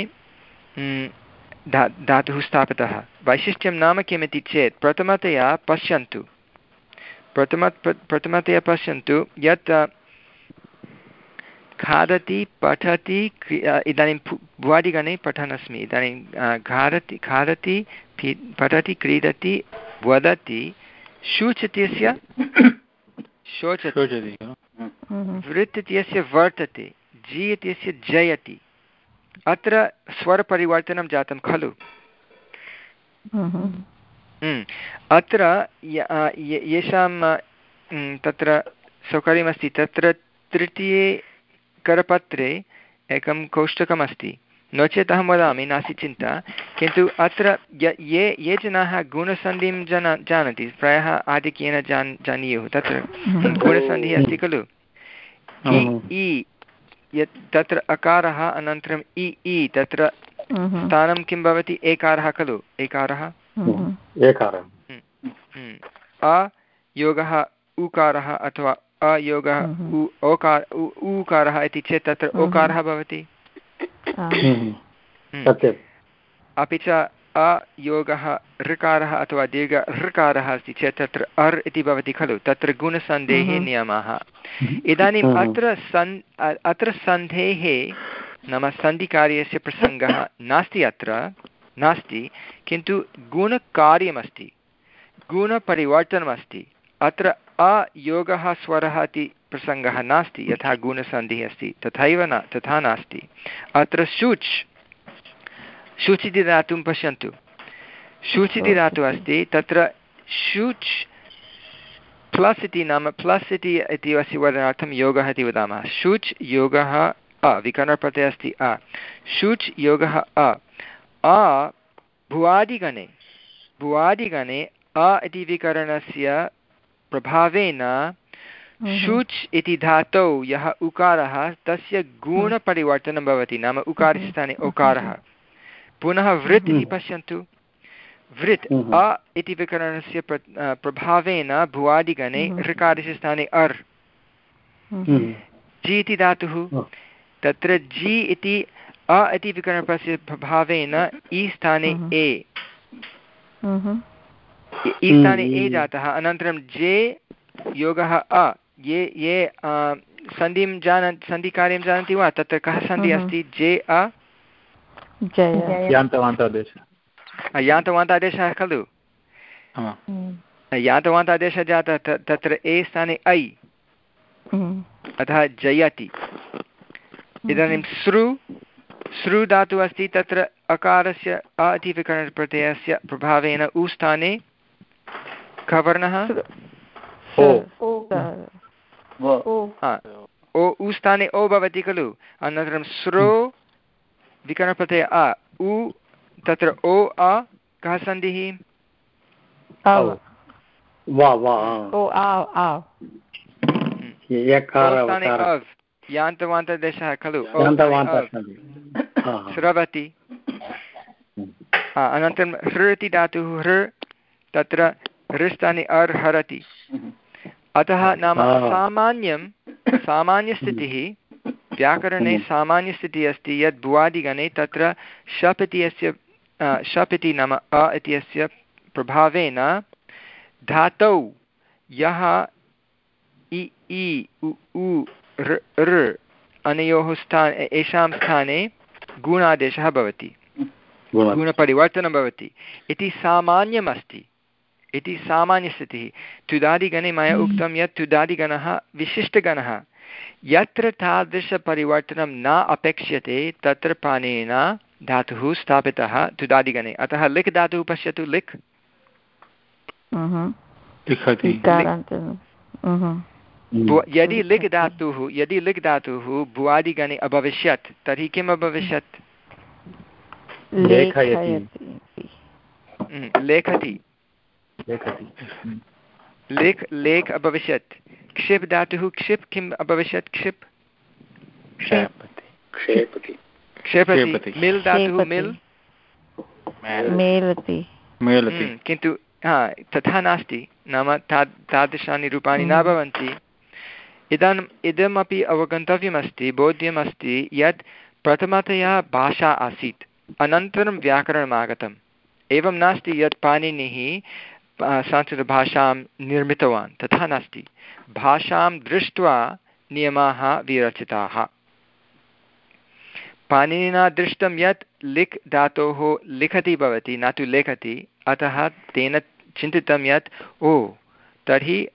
[SPEAKER 1] धा धातुः स्थापितः वैशिष्ट्यं नाम किमिति चेत् प्रथमतया पश्यन्तु। प्रथम प्रथमतया पश्यन्तु यत् खादति पठति इदानीं भुवादिगणे पठन् अस्मि इदानीं खादति खादति पठति क्रीडति वदति शूचत्यस्य शोचति। वृत् इत्यस्य वर्तते जि इत्यस्य जयति। अत्र स्वरपरिवर्तनं जातं खलु। अत्र येषां तत्र सौकर्यमस्ति। तत्र तृतीये करपत्रे एकं कोष्टकमस्ति नो चेत् अहं वदामि नास्ति चिन्ता। किन्तु अत्र ये ये जनाः गुणसन्धिं जन जानन्ति प्रायः आधिक्येन जान् जानीयुः। तत्र गुणसन्धिः अस्ति खलु। इ यत् तत्र अकारः अनन्तरम् इ इ तत्र स्थानं किं भवति? एकारः खलु? एकारः? अ योगः उकारः अथवा अयोगः ओकार ऊकारः इति चेत् तत्र ओकारः भवति? अपि च अयोगः ऋकारः अथवा दीर्घ ऋकारः अस्ति चेत् तत्र अर् इति भवति खलु तत्र गुणसन्धेः नियमाः। इदानीम् अत्र सन् अत्र सन्धेः नाम सन्धिकार्यस्य प्रसङ्गः नास्ति अत्र नास्ति किन्तु गुणकार्यमस्ति गुणपरिवर्तनमस्ति। अत्र अयोगः स्वरः इति प्रसङ्गः नास्ति यथा गुणसन्धिः अस्ति तथैव न तथा नास्ति। अत्र शुच् शुच् इति दातुं पश्यन्तु शुच् इति धातुः अस्ति तत्र शुच् प्लस् इति नाम प्लस् इति इति अस्य वदनार्थं योगः इति वदामः। शुच् योगः अ विकरणप्रत्ययः अस्ति अ। शुच् योगः अ। अ भुवादिगणे भुवादिगणे अ इति विकरणस्य प्रभावेन शुच् इति धातौ यः उकारः तस्य गुणपरिवर्तनं भवति नाम उकारस्य स्थाने ओकारः। पुनः वृत् इति पश्यन्तु वृत् अ इति विकरणस्य प्र प्रभावेन भुवादिगणे ऋकारस्य स्थाने अर्। जि इति धातुः। तत्र जि इति अ इति विकरणपस्य प्रभावेन इ स्थाने ए। ईस्थाने ए जातः। अनन्तरं जे योगः अ। ये ये सन्धिं जान सन्धिकार्यं जानन्ति वा? तत्र कः सन्धिः अस्ति? जे अ। यान्तवान्तादेशः खलु? यान्तवान्तादेशः जातः तत्र ए स्थाने ऐ। अतः जयति। इदानीं सृ सृ धातुः अस्ति तत्र अकारस्य अ इति विकरणप्रत्ययस्य प्रभावेन उ स्थाने कः वर्णः ओ। उ स्थाने ओ भवति खलु? अनन्तरं स्रो विकरणप्रत्यय अ उ तत्र ओ अ कः सन्धिः? यान्तवान्तदेशः खलु। स्रवति। अनन्तरं हृ इति धातुः हृ तत्र हृस्थाने अर् हरति। अतः नाम सामान्यं सामान्यस्थितिः व्याकरणे सामान्यस्थितिः अस्ति यत् भुवादिगणे तत्र शप् इति अस्य शप् इति नाम अ इति अस्य प्रभावेन धातौ यः इ इ उ उ ऋ अनयोः स्थान येषां स्थाने गुणादेशः भवति। गुणपरिवर्तनं भवति। इति सामान्यमस्ति। इति सामान्यस्थितिः। तुदादिगणे मया उक्तं यत् तुदादिगणः विशिष्टगणः। यत्र तादृशपरिवर्तनं न अपेक्ष्यते तत्र पाणिनिन धातुः स्थापितः तुदादिगणे अतः लिख् धातुः पश्यतु लिख्। यदि लिख् धातुः यदि लिख् धातुः भुवादिगणे अभविष्यत् तर्हि किम् अभविष्यत्? लेखति। लेख् लेख् अभविष्यत्। क्षिप् धातुः क्षिप् किम् अभविष्यत्? क्षिप्? क्षेपति मिल् धातुः मिल्? किन्तु हा तथा नास्ति। नाम ता तादृशानि रूपाणि न भवन्ति। इदानीम् इदमपि अवगन्तव्यमस्ति बोध्यमस्ति यत् प्रथमतया भाषा आसीत्। अनन्तरं व्याकरणम् आगतम् एवं नास्ति यत् पाणिनिः संस्कृतभाषां निर्मितवान्। तथा नास्ति। भाषां दृष्ट्वा नियमाः विरचिताः। पाणिनिना दृष्टं यत् लिख् धातोः लिखति भवति, न तु लेखति। अतः तेन चिन्तितं यत्, ओ, तर्हि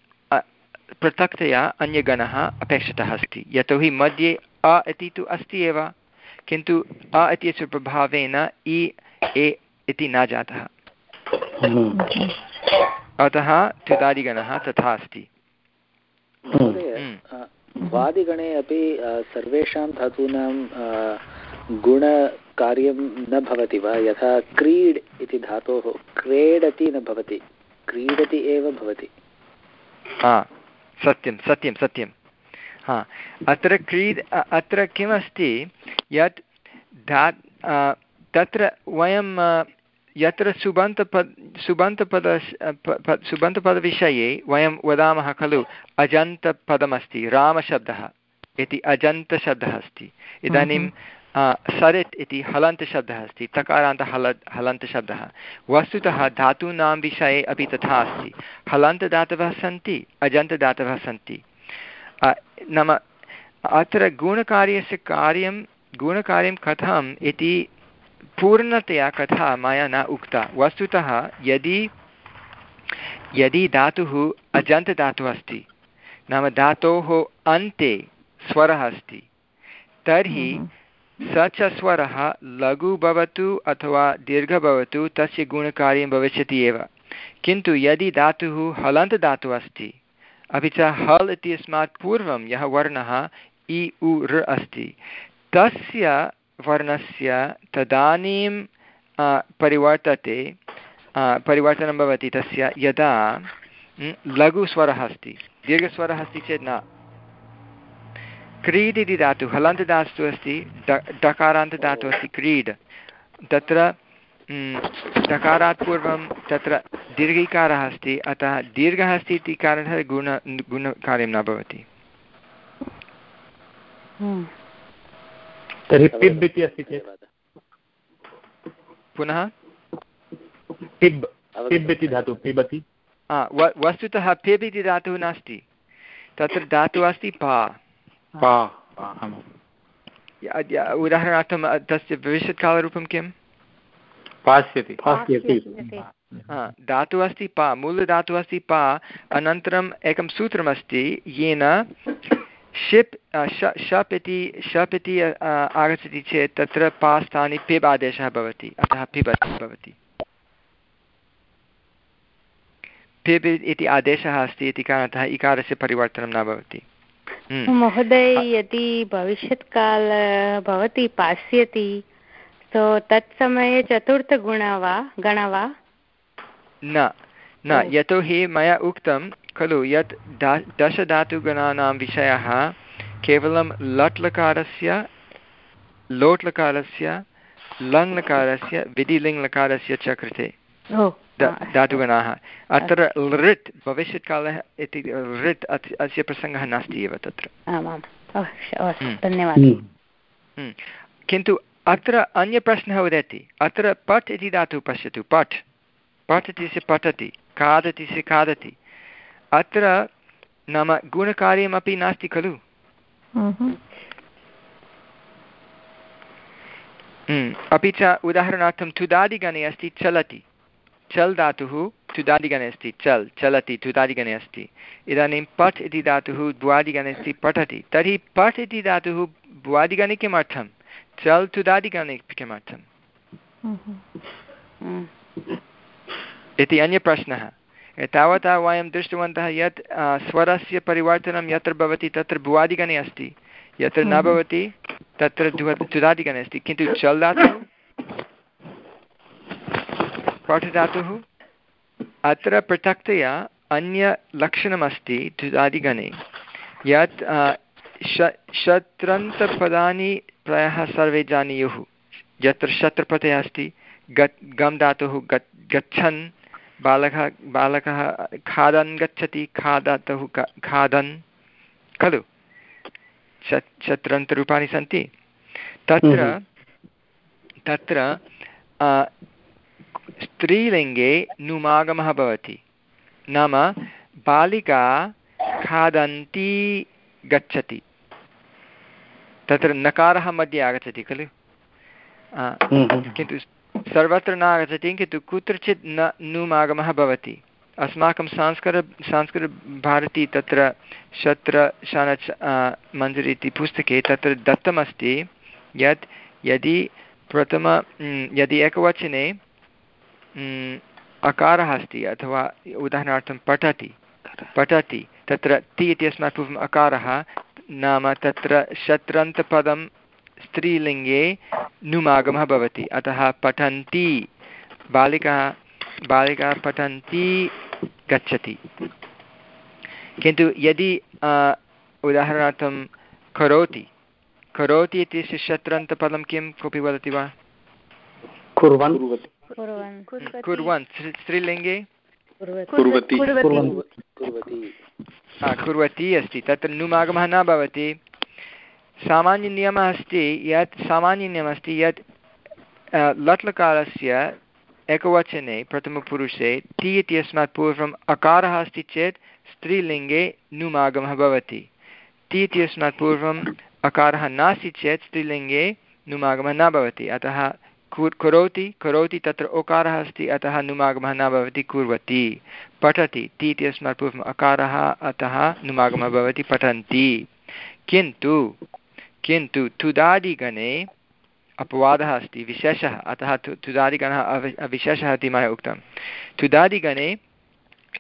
[SPEAKER 1] पृथक्तया अन्यगणः अपेक्षितः अस्ति। यतोहि मध्ये अ इति तु अस्ति एव, किन्तु अ इत्यस्य प्रभावेन इ, ए इति न जातः। अतः त्रिदादिगणः तथा अस्ति।
[SPEAKER 6] वादिगणे अपि सर्वेषां धातूनां गुणकार्यं न भवति वा? यथा क्रीड् इति धातोः क्रीडति न भवति। क्रीडति एव भवति।
[SPEAKER 1] हा सत्यं सत्यं सत्यं। हा अत्र क्रीड् अत्र किमस्ति? यत् धा तत्र वयं यत्र सुबन्तपद् सुबन्तपद सुबन्तपदविषये वयं वदामः खलु अजन्तपदमस्ति रामशब्दः इति अजन्तशब्दः अस्ति। इदानीं सरित् इति हलन्तशब्दः अस्ति तकारान्त हल हलन्तशब्दः। वस्तुतः धातूनां विषये अपि तथा अस्ति। हलन्तदातवः सन्ति अजन्तदातवः सन्ति। नाम अत्र गुणकार्यस्य कार्यं गुणकार्यं कथम् इति पूर्णतया कथा मया न उक्ता। वस्तुतः यदि यदि धातुः अजन्तधातुः अस्ति नाम धातोः अन्ते स्वरः अस्ति तर्हि स च स्वरः लघु भवतु अथवा दीर्घ भवतु तस्य गुणकार्यं भविष्यति एव। किन्तु यदि धातुः हलन्तधातुः अस्ति अपि च हल् इत्यस्मात् पूर्वं यः वर्णः इ उ ऋ अस्ति तस्य वर्णस्य तदानीं परिवर्तते परिवर्तनं भवति तस्य यदा लघुस्वरः अस्ति। दीर्घस्वरः अस्ति चेत् न। क्रीड् इति धातुः हलन्तधातुः अस्ति, ड डकारान्तधातुः अस्ति, क्रीड्। तत्र डकारात् पूर्वं तत्र दीर्घिकारः अस्ति, अतः दीर्घः अस्ति इति कारणतः गुण गुणकार्यं न भवति।
[SPEAKER 13] तर्हि पिब् इति अस्ति चेत्।
[SPEAKER 1] पुनः?
[SPEAKER 13] पिब् पिब् इति धातुः पिबति
[SPEAKER 1] वस्तुतः पिब् इति धातुः नास्ति। तत्र धातुः अस्ति पा। उदाहरणार्थं तस्य भविष्यत्कालरूपं किं
[SPEAKER 8] पास्यति।
[SPEAKER 1] धातुः अस्ति पा मूलधातुः अस्ति पा अनन्तरम् एकं सूत्रमस्ति येन शिप् शप् इति शप् इति आगच्छति चेत् तत्र पा स्थाने पिब् आदेशः भवति अतः पिबति भवति पिब् इति आदेशः अस्ति इति कारणतः इकारस्य परिवर्तनं न भवति
[SPEAKER 3] महोदय यदि भविष्यत्काल भवति पास्यति तो तत्समये चतुर्थगुण वा गण वा
[SPEAKER 1] न न यतोहि मया उक्तं खलु यत् दा दशधातुगणानां विषयः केवलं लट् लकारस्य लोट् लकारस्य लङ्लकारस्य विधिलिङ्लकारस्य च कृते धातुगणाः। अत्र लृट् भविष्यत्कालः इति लृट् अस्य प्रसङ्गः नास्ति एव तत्र।
[SPEAKER 3] हम्म। धन्यवादः।
[SPEAKER 1] हम्म। किन्तु अत्र अन्यप्रश्नः उदेति। अत्र पठ् इति धातुः पश्यतु। पठ्। पठ् इत्यस्य पठति खादति से खादति। अत्र नाम गुणकार्यमपि नास्ति खलु?
[SPEAKER 2] हम्म।
[SPEAKER 1] अपि च उदाहरणार्थं तुदादिगणे अस्ति चलति। चल् धातुः तुदादिगणे अस्ति चल् चलति तुदादिगणे अस्ति। इदानीं पठ् इति धातुः द्वादिगणे अस्ति पठति। तर्हि पठ् इति धातुः भुवादिगणे किमर्थं? चल् तुदादिगणे किमर्थम्? इति अन्यप्रश्नः। तावता वयं दृष्टवन्तः यत् स्वरस्य परिवर्तनं यत्र भवति तत्र भुवादिगणे अस्ति। यत्र न भवति तत्र तुदादिगणे अस्ति। किन्तु चल् धातुः पाठधातुः अत्र पृथक्तया अन्यलक्षणमस्ति द्विदादिगणे यत् शत्रन्तपदानि प्रायः सर्वे जानीयुः। यत्र शत्रप्रत्ययः अस्ति गत् गम् धातुः गत् गच्छन् बालकः बालकः खादन् गच्छति खादातुः खादन्। खलु? शत्रन्तरूपाणि सन्ति। तत्र हम्म। तत्र स्त्रीलिङ्गे नुमागमः भवति। नाम बालिका खादन्ती गच्छति। तत्र नकारः मध्ये आगच्छति खलु? किन्तु सर्वत्र न आगच्छति किन्तु कुत्रचित् न नुमागमः भवति। अस्माकं संस्कृत संस्कृतभारती तत्र शत्र शनच मञ्जरी इति पुस्तके तत्र दत्तमस्ति यत् यदि प्रथम यदि एकवचने अकारः अस्ति अथवा उदाहरणार्थं पठति पठति तत्र ति इत्यस्मात् पूर्वम् अकारः नाम तत्र शत्रन्तपदं स्त्रीलिङ्गे नुमागमः भवति। अतः पठन्ति बालिका बालिका पठन्ती गच्छति। किन्तु यदि उदाहरणार्थं करोति करोति इत्यस्य शत्रन्तपदं किं कोऽपि वदति वा?
[SPEAKER 10] कुर्वन्।
[SPEAKER 1] कुर्वन्। स्त्रीलिङ्गे? कुर्वती अस्ति। तत्र नुमागमः न भवति। सामान्यनियमः अस्ति यत्, सामान्यनियमः अस्ति यत् लट्लकारस्य एकवचने, प्रथमपुरुषे, ति इत्यस्मात् पूर्वम् अकारः अस्ति चेत्, स्त्रीलिङ्गे नुमागमः भवति। ति इत्यस्मात् पूर्वम् अकारः नास्ति चेत्, स्त्रीलिङ्गे नुमागमः न भवति। अतः करोति करोति तत्र ओकारः अस्ति, अतः नुमागमः न भवति, कुर्वति। पठति, ति इत्यस्मात् पूर्वम् अकारः, अतः नुमागमः भवति, पठन्ति। किन्तु किन्तु तुदादिगणे अपवादः अस्ति, विशेषः। अतः तु तुदादिगणः अवि, अविशेषः इति मया उक्तं। तुदादिगणे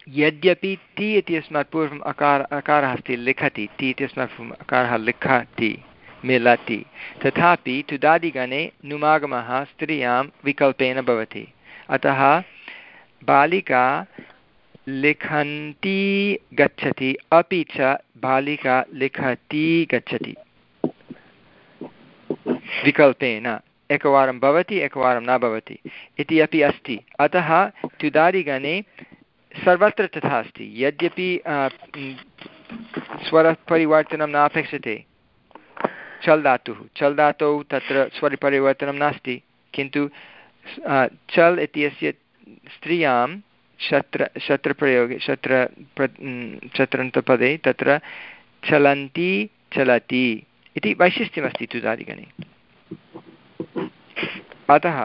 [SPEAKER 1] यद्यपि ति इत्यस्मात् पूर्वम् अकार, अकारः अस्ति, लिखति। ति इत्यस्मात् पूर्वम् अकारः लिखति, मिलति। तथापि तुदादिगणे नुमागमः स्त्रियाँ विकल्पेन भवति। अतः बालिका लिखन्ती गच्छति, अपि च बालिका लिखति गच्छति। विकल्पेन। एकवारं भवति, एकवारं न भवति इति अपि अस्ति। अतः तुदादिगणे सर्वत्र तथा अस्ति। यद्यपि स्वरपरिवर्तनं नापेक्षते चल् धातुः चल् धातौ तत्र स्वरपरिवर्तनं नास्ति। किन्तु चल् इत्यस्य स्त्रियाँ शत्र, शत्रप्रयोगे, शत्र शत्रन्तपदे तत्र चलन्ति, चलति इति वैशिष्ट्यमस्ति तुदादिगणे अतः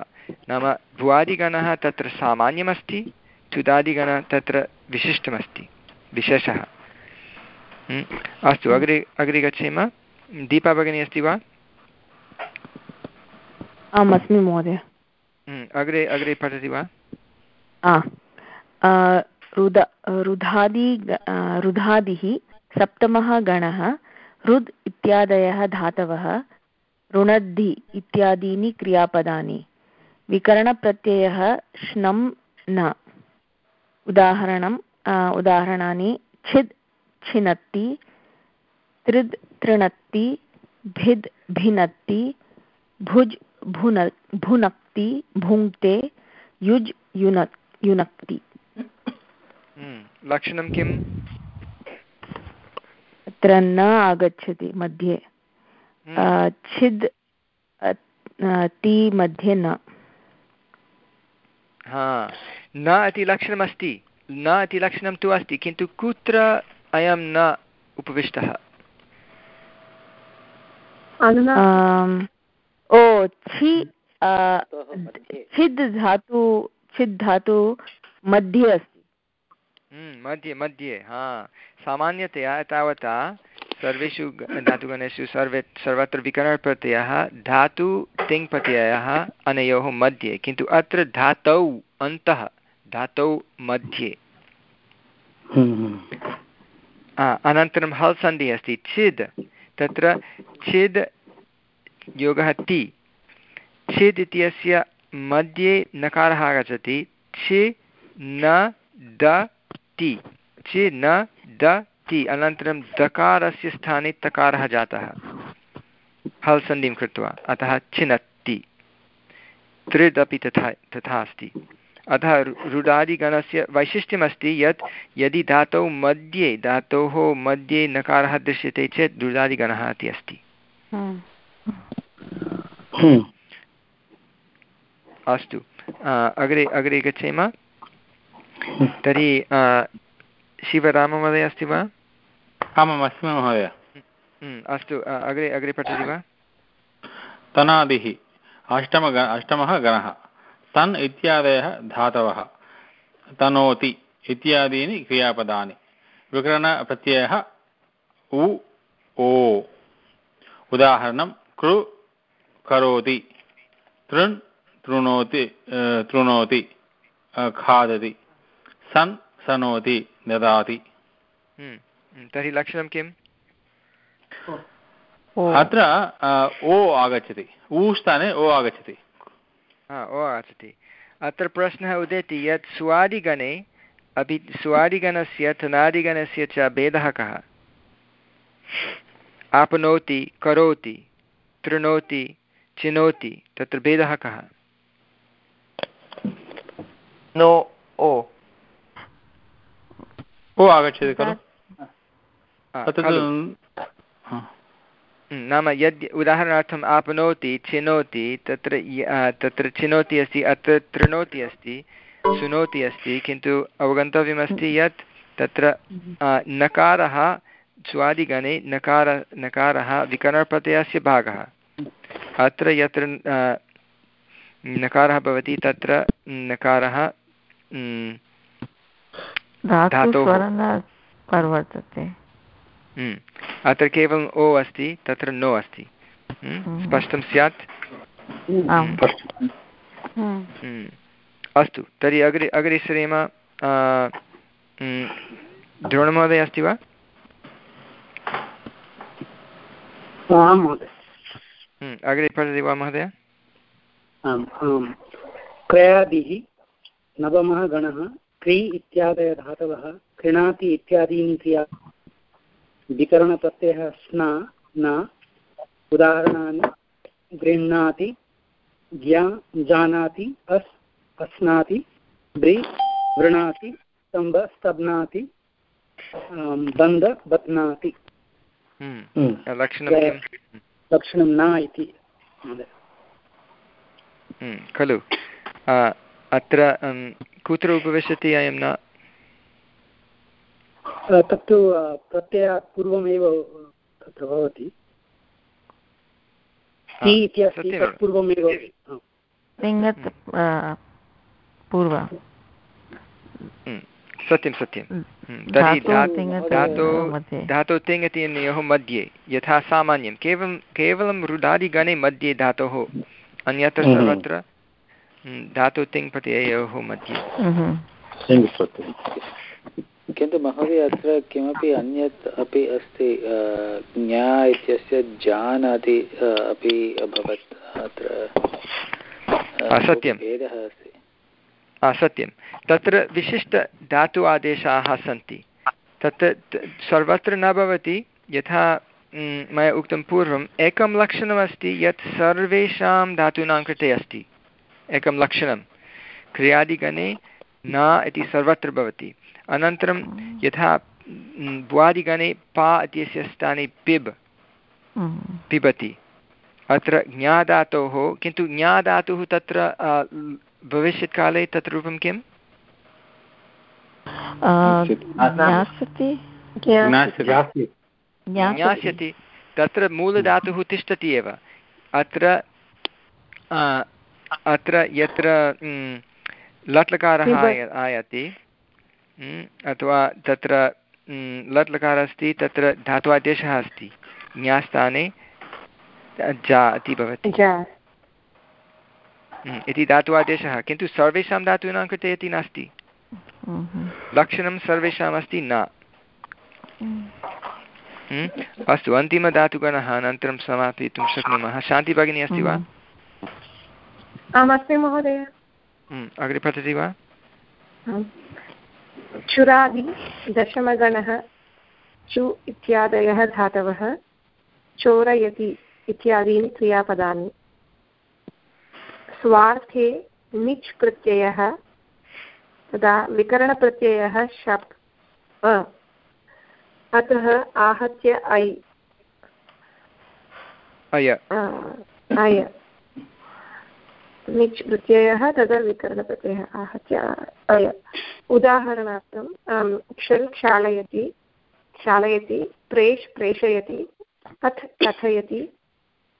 [SPEAKER 1] नाम भुवादिगणः तत्र सामान्यमस्ति तुदादिगणः तत्र विशिष्टमस्ति विशेषः। अस्तु अग्रे अग्रे गच्छेम। दीपा भगिनी अस्ति वा?
[SPEAKER 2] आम् अस्मि महोदय।
[SPEAKER 1] हम्म, अग्रे अग्रे पठति वा?
[SPEAKER 2] रुद रुधादि रुधादिः सप्तमः गणः रुद् इत्यादयः धातवः रुणद्धि इत्यादीनि क्रियापदानि। विकरणप्रत्ययः श्नं न। उदाहरणम् उदाहरणानि छिद् छिनत्ति तृद् तृणत्ति भिद् भिनत्ति भुज्
[SPEAKER 15] भुन भुनक्ति भुङ्क्ते युज् युनक् युनक्ति।
[SPEAKER 1] हम्म, लक्षणं किम्?
[SPEAKER 15] अत्र न आगच्छति मध्ये। छिद् ति मध्ये न।
[SPEAKER 1] हा न इति लक्षणमस्ति। न इति लक्षणं तु अस्ति किन्तु कुत्र अयं न उपविष्टः?
[SPEAKER 15] ओ छि छिद् धातु छिद् धातु मध्ये अस्ति।
[SPEAKER 1] हम्म, मध्ये मध्ये हा। सामान्यतया तावता सर्वेषु धातुगणेषु सर्वे सर्वत्र विकरणप्रत्ययः धातु तिङ्प्रत्ययः अनयोः मध्ये, किन्तु अत्र धातौ अन्तः, धातौ मध्ये। अनन्तरं हल् सन्धिः अस्ति, छिद्। तत्र छिद् योगः ति। छिद् इत्यस्य मध्ये नकारः आगच्छति। छि न द ति। चि न द ति अनन्तरं दकारस्य स्थाने तकारः जातः। हल् सन्धिं कृत्वा अतः छिनत्ति। त्रिद् अपि तथा तथा अस्ति। अतः रुडादिगणस्य वैशिष्ट्यमस्ति यत् यदि धातौ मध्ये धातोः मध्ये नकारः दृश्यते चेत् रुडादिगणः इति अस्ति। अस्तु। अग्रे अग्रे गच्छेम। तर्हि शिवराममहोदय अस्ति वा?
[SPEAKER 8] आमाम् अस्मि महोदय।
[SPEAKER 1] हम्म, अस्तु अग्रे अग्रे पठति वा?
[SPEAKER 8] तनादिः अष्टम अष्टमः गणः। तन् इत्यादयः धातवः। तनोति इत्यादीनि क्रियापदानि। विकरणप्रत्ययः उ ओ। उदाहरणं कृ करोति। तृण् तृणोति तृणोति खादति। सन् सनोति ददाति।
[SPEAKER 1] हम्म, तर्हि लक्षणं किम्?
[SPEAKER 8] अत्र ओ आगच्छति। ऊ स्थाने ओ आगच्छति।
[SPEAKER 1] ओ आगच्छति। अत्र प्रश्नः उदेति यत् स्वादिगणे अपि स्वादिगणस्य तनादिगणस्य च भेदः कः? आपनोति करोति तृणोति चिनोति तत्र भेदः कः?
[SPEAKER 16] नो ओ।
[SPEAKER 8] ओ आगच्छति खलु।
[SPEAKER 1] नाम यद् उदाहरणार्थम् आपनोति चिनोति तत्र तत्र चिनोति अस्ति अत्र तृणोति अस्ति शृणोति अस्ति किन्तु अवगन्तव्यमस्ति यत् तत्र नकारः स्वादिगणे नकार नकारः विकरणप्रत्ययस्य भागः अत्र यत्र नकारः भवति तत्र नकारः
[SPEAKER 16] वर्तते
[SPEAKER 1] हम्म। अत्र केवलम् ओ अस्ति तत्र नो अस्ति। हम्म।
[SPEAKER 16] हम्म।
[SPEAKER 1] स्पष्टं स्यात्? अस्तु तर्हि अग्रे अग्रे सरेम द्रोणमहोदय अस्ति वा? अग्रे पठति वा महोदय?
[SPEAKER 17] क्रयादिः नवमः गणः क्री इत्यादय धातवः क्रीणाति इत्यादीनि क्रिया विकरणप्रत्ययः स्ना न उदाहरणानि गृह्णाति ज्ञा जानाति अस् अस्नाति ब्रि वृणाति स्तम्भ स्तब्नाति बन्ध बध्नाति।
[SPEAKER 1] हम्म, लक्षणं
[SPEAKER 17] लक्षणं न इति।
[SPEAKER 1] हम्म, खलु। अत्र कुत्र उपविशति अयं न?
[SPEAKER 17] तत्तु प्रत्ययात् पूर्वमेव तत्र भवति। पूर्वमेव।
[SPEAKER 16] लिङ्गत् पूर्व।
[SPEAKER 1] सत्यं सत्यं। तर्हि धातो धातु तिङ् इति अनयोः मध्ये यथा सामान्यं केवलं केवलं रुदादिगणे मध्ये धातोः अन्यत्र सर्वत्र धातु तिङ् प्रत्ययोः मध्ये
[SPEAKER 6] किन्तु महोदय अत्र किमपि अन्यत् अपि अस्ति ज्ञा इत्यस्य जानाति अपि अभवत् अत्र
[SPEAKER 1] सत्यं
[SPEAKER 6] भेदः अस्ति।
[SPEAKER 1] सत्यं तत्र विशिष्टधातु आदेशाः सन्ति। तत् सर्वत्र न भवति यथा मया उक्तं पूर्वम् एकं लक्षणमस्ति यत् सर्वेषां धातूनां कृते अस्ति। एकं लक्षणं। क्रियादिगणे न इति सर्वत्र भवति। अनन्तरं यथा भ्वादिगणे पा इत्यस्य स्थाने पिब् पिबति। अत्र ज्ञाधातोः किन्तु ज्ञाधातुः तत्र भविष्यत्काले तत्र रूपं किम्? ज्ञास्यति। तत्र मूलधातुः तिष्ठति एव। अत्र अत्र यत्र लट्लकारः आयाति। अथवा तत्र लट्लकारः अस्ति तत्र धात्वादेशः अस्ति। ज्ञास्थाने जा इति भवति। इति धात्वादेशः। किन्तु सर्वेषां धातूनां कृते इति नास्ति। लक्षणं सर्वेषाम् अस्ति न अस्तु अन्तिमधातुगणः अनन्तरं समापयितुं शक्नुमः। शान्तिभगिनी अस्ति वा?
[SPEAKER 18] महोदय।
[SPEAKER 1] अग्रे पठति वा?
[SPEAKER 18] चुरादि दशमगणः चु इत्यादयः धातवः चोरयति इत्यादीनि क्रियापदानि। स्वार्थे निच् प्रत्ययः तदा विकरणप्रत्ययः शप् अतः आहत्य ऐ।
[SPEAKER 1] अय।
[SPEAKER 18] अय। निच् प्रत्ययः तदा विकरणप्रत्ययः आहत्य अय उदाहरणार्थं क्षल् क्षालयति क्षालयति प्रेष् प्रेषयति अथ कथयति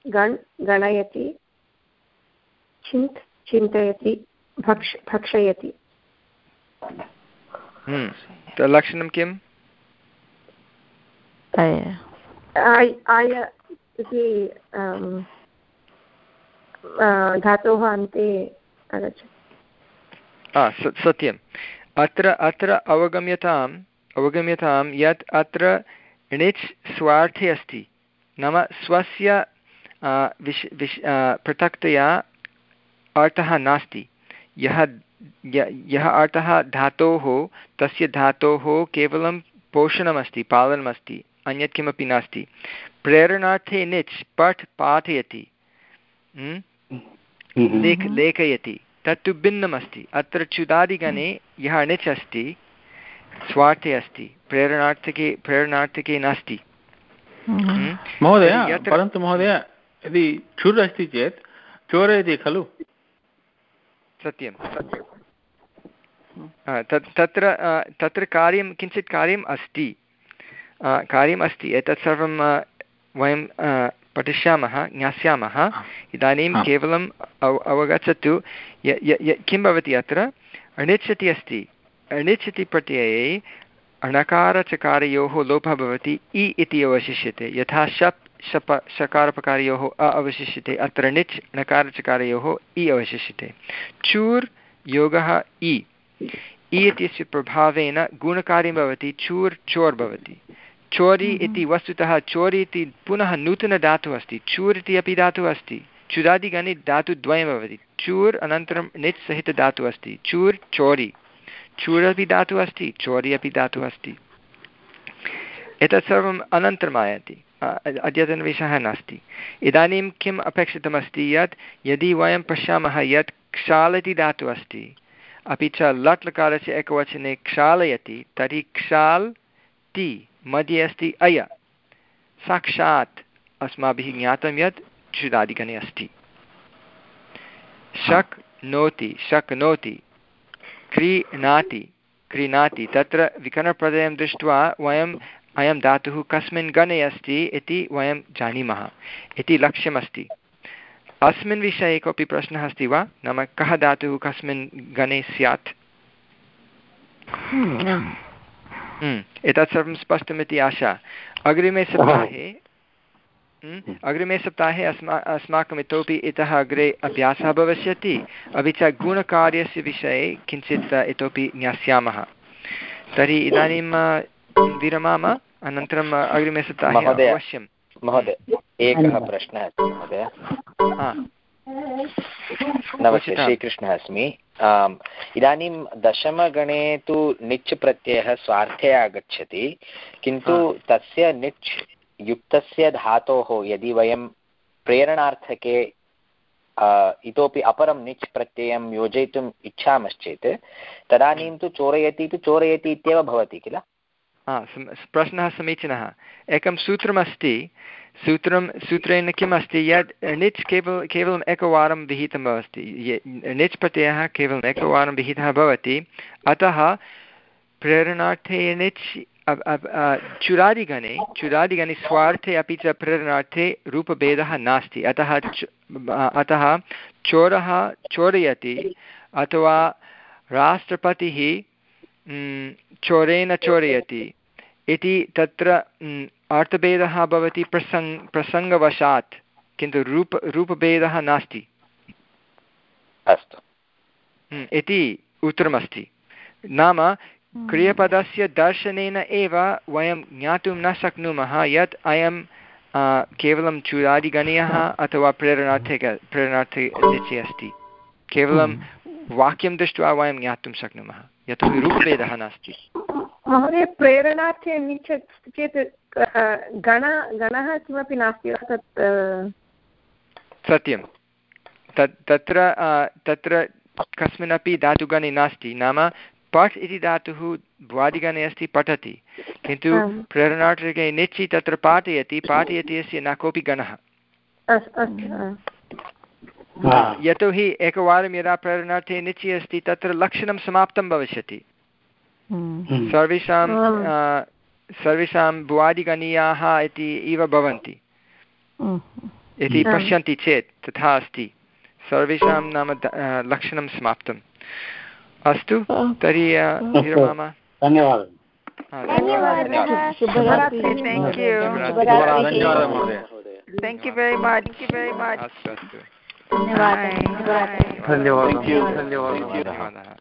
[SPEAKER 18] गण् गणयति चिन्त् चिन्तयति भक्ष भक्षयति।
[SPEAKER 1] लक्षणं किम्?
[SPEAKER 18] आय। इति धातोः अन्ते आगच्छति
[SPEAKER 1] सत्यम्। अत्र अत्र अवगम्यताम् अवगम्यतां यत् अत्र णिच् स्वार्थे अस्ति। नाम स्वस्य विश् विश् पृथक्तया अर्थः नास्ति। यः यः अर्थः धातोः तस्य धातोः केवलं पोषणमस्ति पालनमस्ति अन्यत् किमपि नास्ति। प्रेरणार्थे निच् पठ् पाठयति। लेख लेखयति। तत्तु भिन्नमस्ति। अत्र चुदादिगणे यः णिच् अस्ति स्वार्थे अस्ति प्रेरणार्थके प्रेरणार्थके नास्ति।
[SPEAKER 8] महोदय परन्तु महोदय यदि क्षुर् अस्ति चेत् चोरयति खलु?
[SPEAKER 1] सत्यं। तत्र तत्र कार्यं किञ्चित् कार्यम् अस्ति। कार्यम् अस्ति। एतत् सर्वं वयं पठिष्यामः ज्ञास्यामः। इदानीं केवलम् अव अवगच्छतु। किं भवति अत्र? अणिच्छति अस्ति। अणिच्छति प्रत्यये अणकारचकारयोः लोपः भवति। इ इति अवशिष्यते। यथा शप् शप शकारपकारयोः अ अवशिष्यते। अत्र णिच् णकारचकारयोः इ अवशिष्यते। चूर् योगः इ। इ इत्यस्य प्रभावेन गुणकार्यं भवति। चूर् चोर् भवति। चोरि इति वस्तुतः चोरि इति पुनः नूतनधातुः अस्ति चूर् इति अपि धातुः अस्ति चुरादिगणे धातुद्वयं भवति। चूर् अनन्तरं णिच् सहितधातुः अस्ति चूर् चोरि। चूर् अपि धातुः अस्ति चोरि अपि धातुः अस्ति एतत् सर्वम् अनन्तरम् आयाति अद्यतनविषयः नास्ति। इदानीं किम् अपेक्षितमस्ति यत् यदि वयं पश्यामः यत् क्षाल् इति धातुः अस्ति अपि च लट् लकारस्य एकवचने क्षालयति तर्हि क्षाल् ति। मध्ये अस्ति, अय। साक्षात् अस्माभिः ज्ञातं यत् चुदादिगणे अस्ति। शक् नोति शक्नोति क्रीणाति क्रीणाति तत्र विकरणप्रदयं दृष्ट्वा वयं, अयं धातुः कस्मिन् गणे अस्ति इति वयं जानीमः। इति लक्ष्यमस्ति। अस्मिन् विषये कोऽपि प्रश्नः अस्ति वा? नाम कः धातुः कस्मिन् गणे स्यात्? एतत् सर्वं स्पष्टमिति आशा। अग्रिमे सप्ताहे अग्रिमे सप्ताहे अस्मा अस्माकम् इतोपि इतः अग्रे अभ्यासः भविष्यति। अपि च गुणकार्यस्य विषये किञ्चित् इतोपि ज्ञास्यामः। तर्हि इदानीं विरमाम। अनन्तरम् अग्रिमे सप्ताहे अवश्यं
[SPEAKER 6] महोदय एकः प्रश्नः अस्ति महोदय। नमस्ते श्रीकृष्णः अस्मि। इदानीं दशमगणे तु निच् प्रत्ययः स्वार्थे आगच्छति किन्तु तस्य निच् युक्तस्य धातोः यदि वयं प्रेरणार्थके इतोपि अपरं निच् प्रत्ययं योजयितुम् इच्छामश्चेत् तदानीं तु चोरयति तु चोरयति इत्येव भवति किल?
[SPEAKER 1] प्रश्नः समीचीनः। एकं सूत्रमस्ति, सूत्रं, सूत्रेण किम् अस्ति यत् णिच् केवल केवलम् एकवारं विहितम् अस्ति णिच् प्रत्ययः केवलम् एकवारं विहितः भवति, अतः प्रेरणार्थे णिच् चुरादिगणे चुरादिगणे स्वार्थे अपि च प्रेरणार्थे रूपभेदः नास्ति। अतः अतः चोरः चोरयति अथवा राष्ट्रपतिः चोरेण चोरयति। इति तत्र अर्थभेदः भवति प्रसङ् प्रसङ्गवशात् किन्तु रूप रूपभेदः नास्ति।
[SPEAKER 6] अस्तु।
[SPEAKER 1] इति उत्तरमस्ति। नाम क्रियपदस्य दर्शनेन एव वयं ज्ञातुं न शक्नुमः यत् अयं केवलं चूरादिगणीयः अथवा प्रेरणार्थे प्रेरणार्थे अस्ति। केवलं वाक्यं दृष्ट्वा वयं ज्ञातुं शक्नुमः। यतोहि रूपभेदः नास्ति।
[SPEAKER 18] महोदय प्रेरणार्थे नीच चेत् गण गणः किमपि नास्ति वा तत्
[SPEAKER 1] सत्यं। तत् तत्र तत्र कस्मिन्नपि धातुगणे नास्ति। नाम पठ् इति धातुः भ्वादिगणे अस्ति पठति। किन्तु प्रेरणार्थके निचि तत्र पाठयति पाठयति अस्य न कोऽपि गणः। यतोहि एकवारं यदा प्रेरणार्थे निचि अस्ति तत्र लक्षणं समाप्तं भविष्यति। हम्म। सर्वेषां सर्वेषां भुवादिगणीयाः इति इव भवन्ति। हम्म। इति पश्यन्ति चेत् तथा अस्ति। सर्वेषां नाम लक्षणं समाप्तम्। अस्तु तर्हि विरमामः।
[SPEAKER 13] धन्यवादः।
[SPEAKER 2] Thank you. very much. Thank you very much. धन्यवादः
[SPEAKER 13] धन्यवादः। धन्यवादः।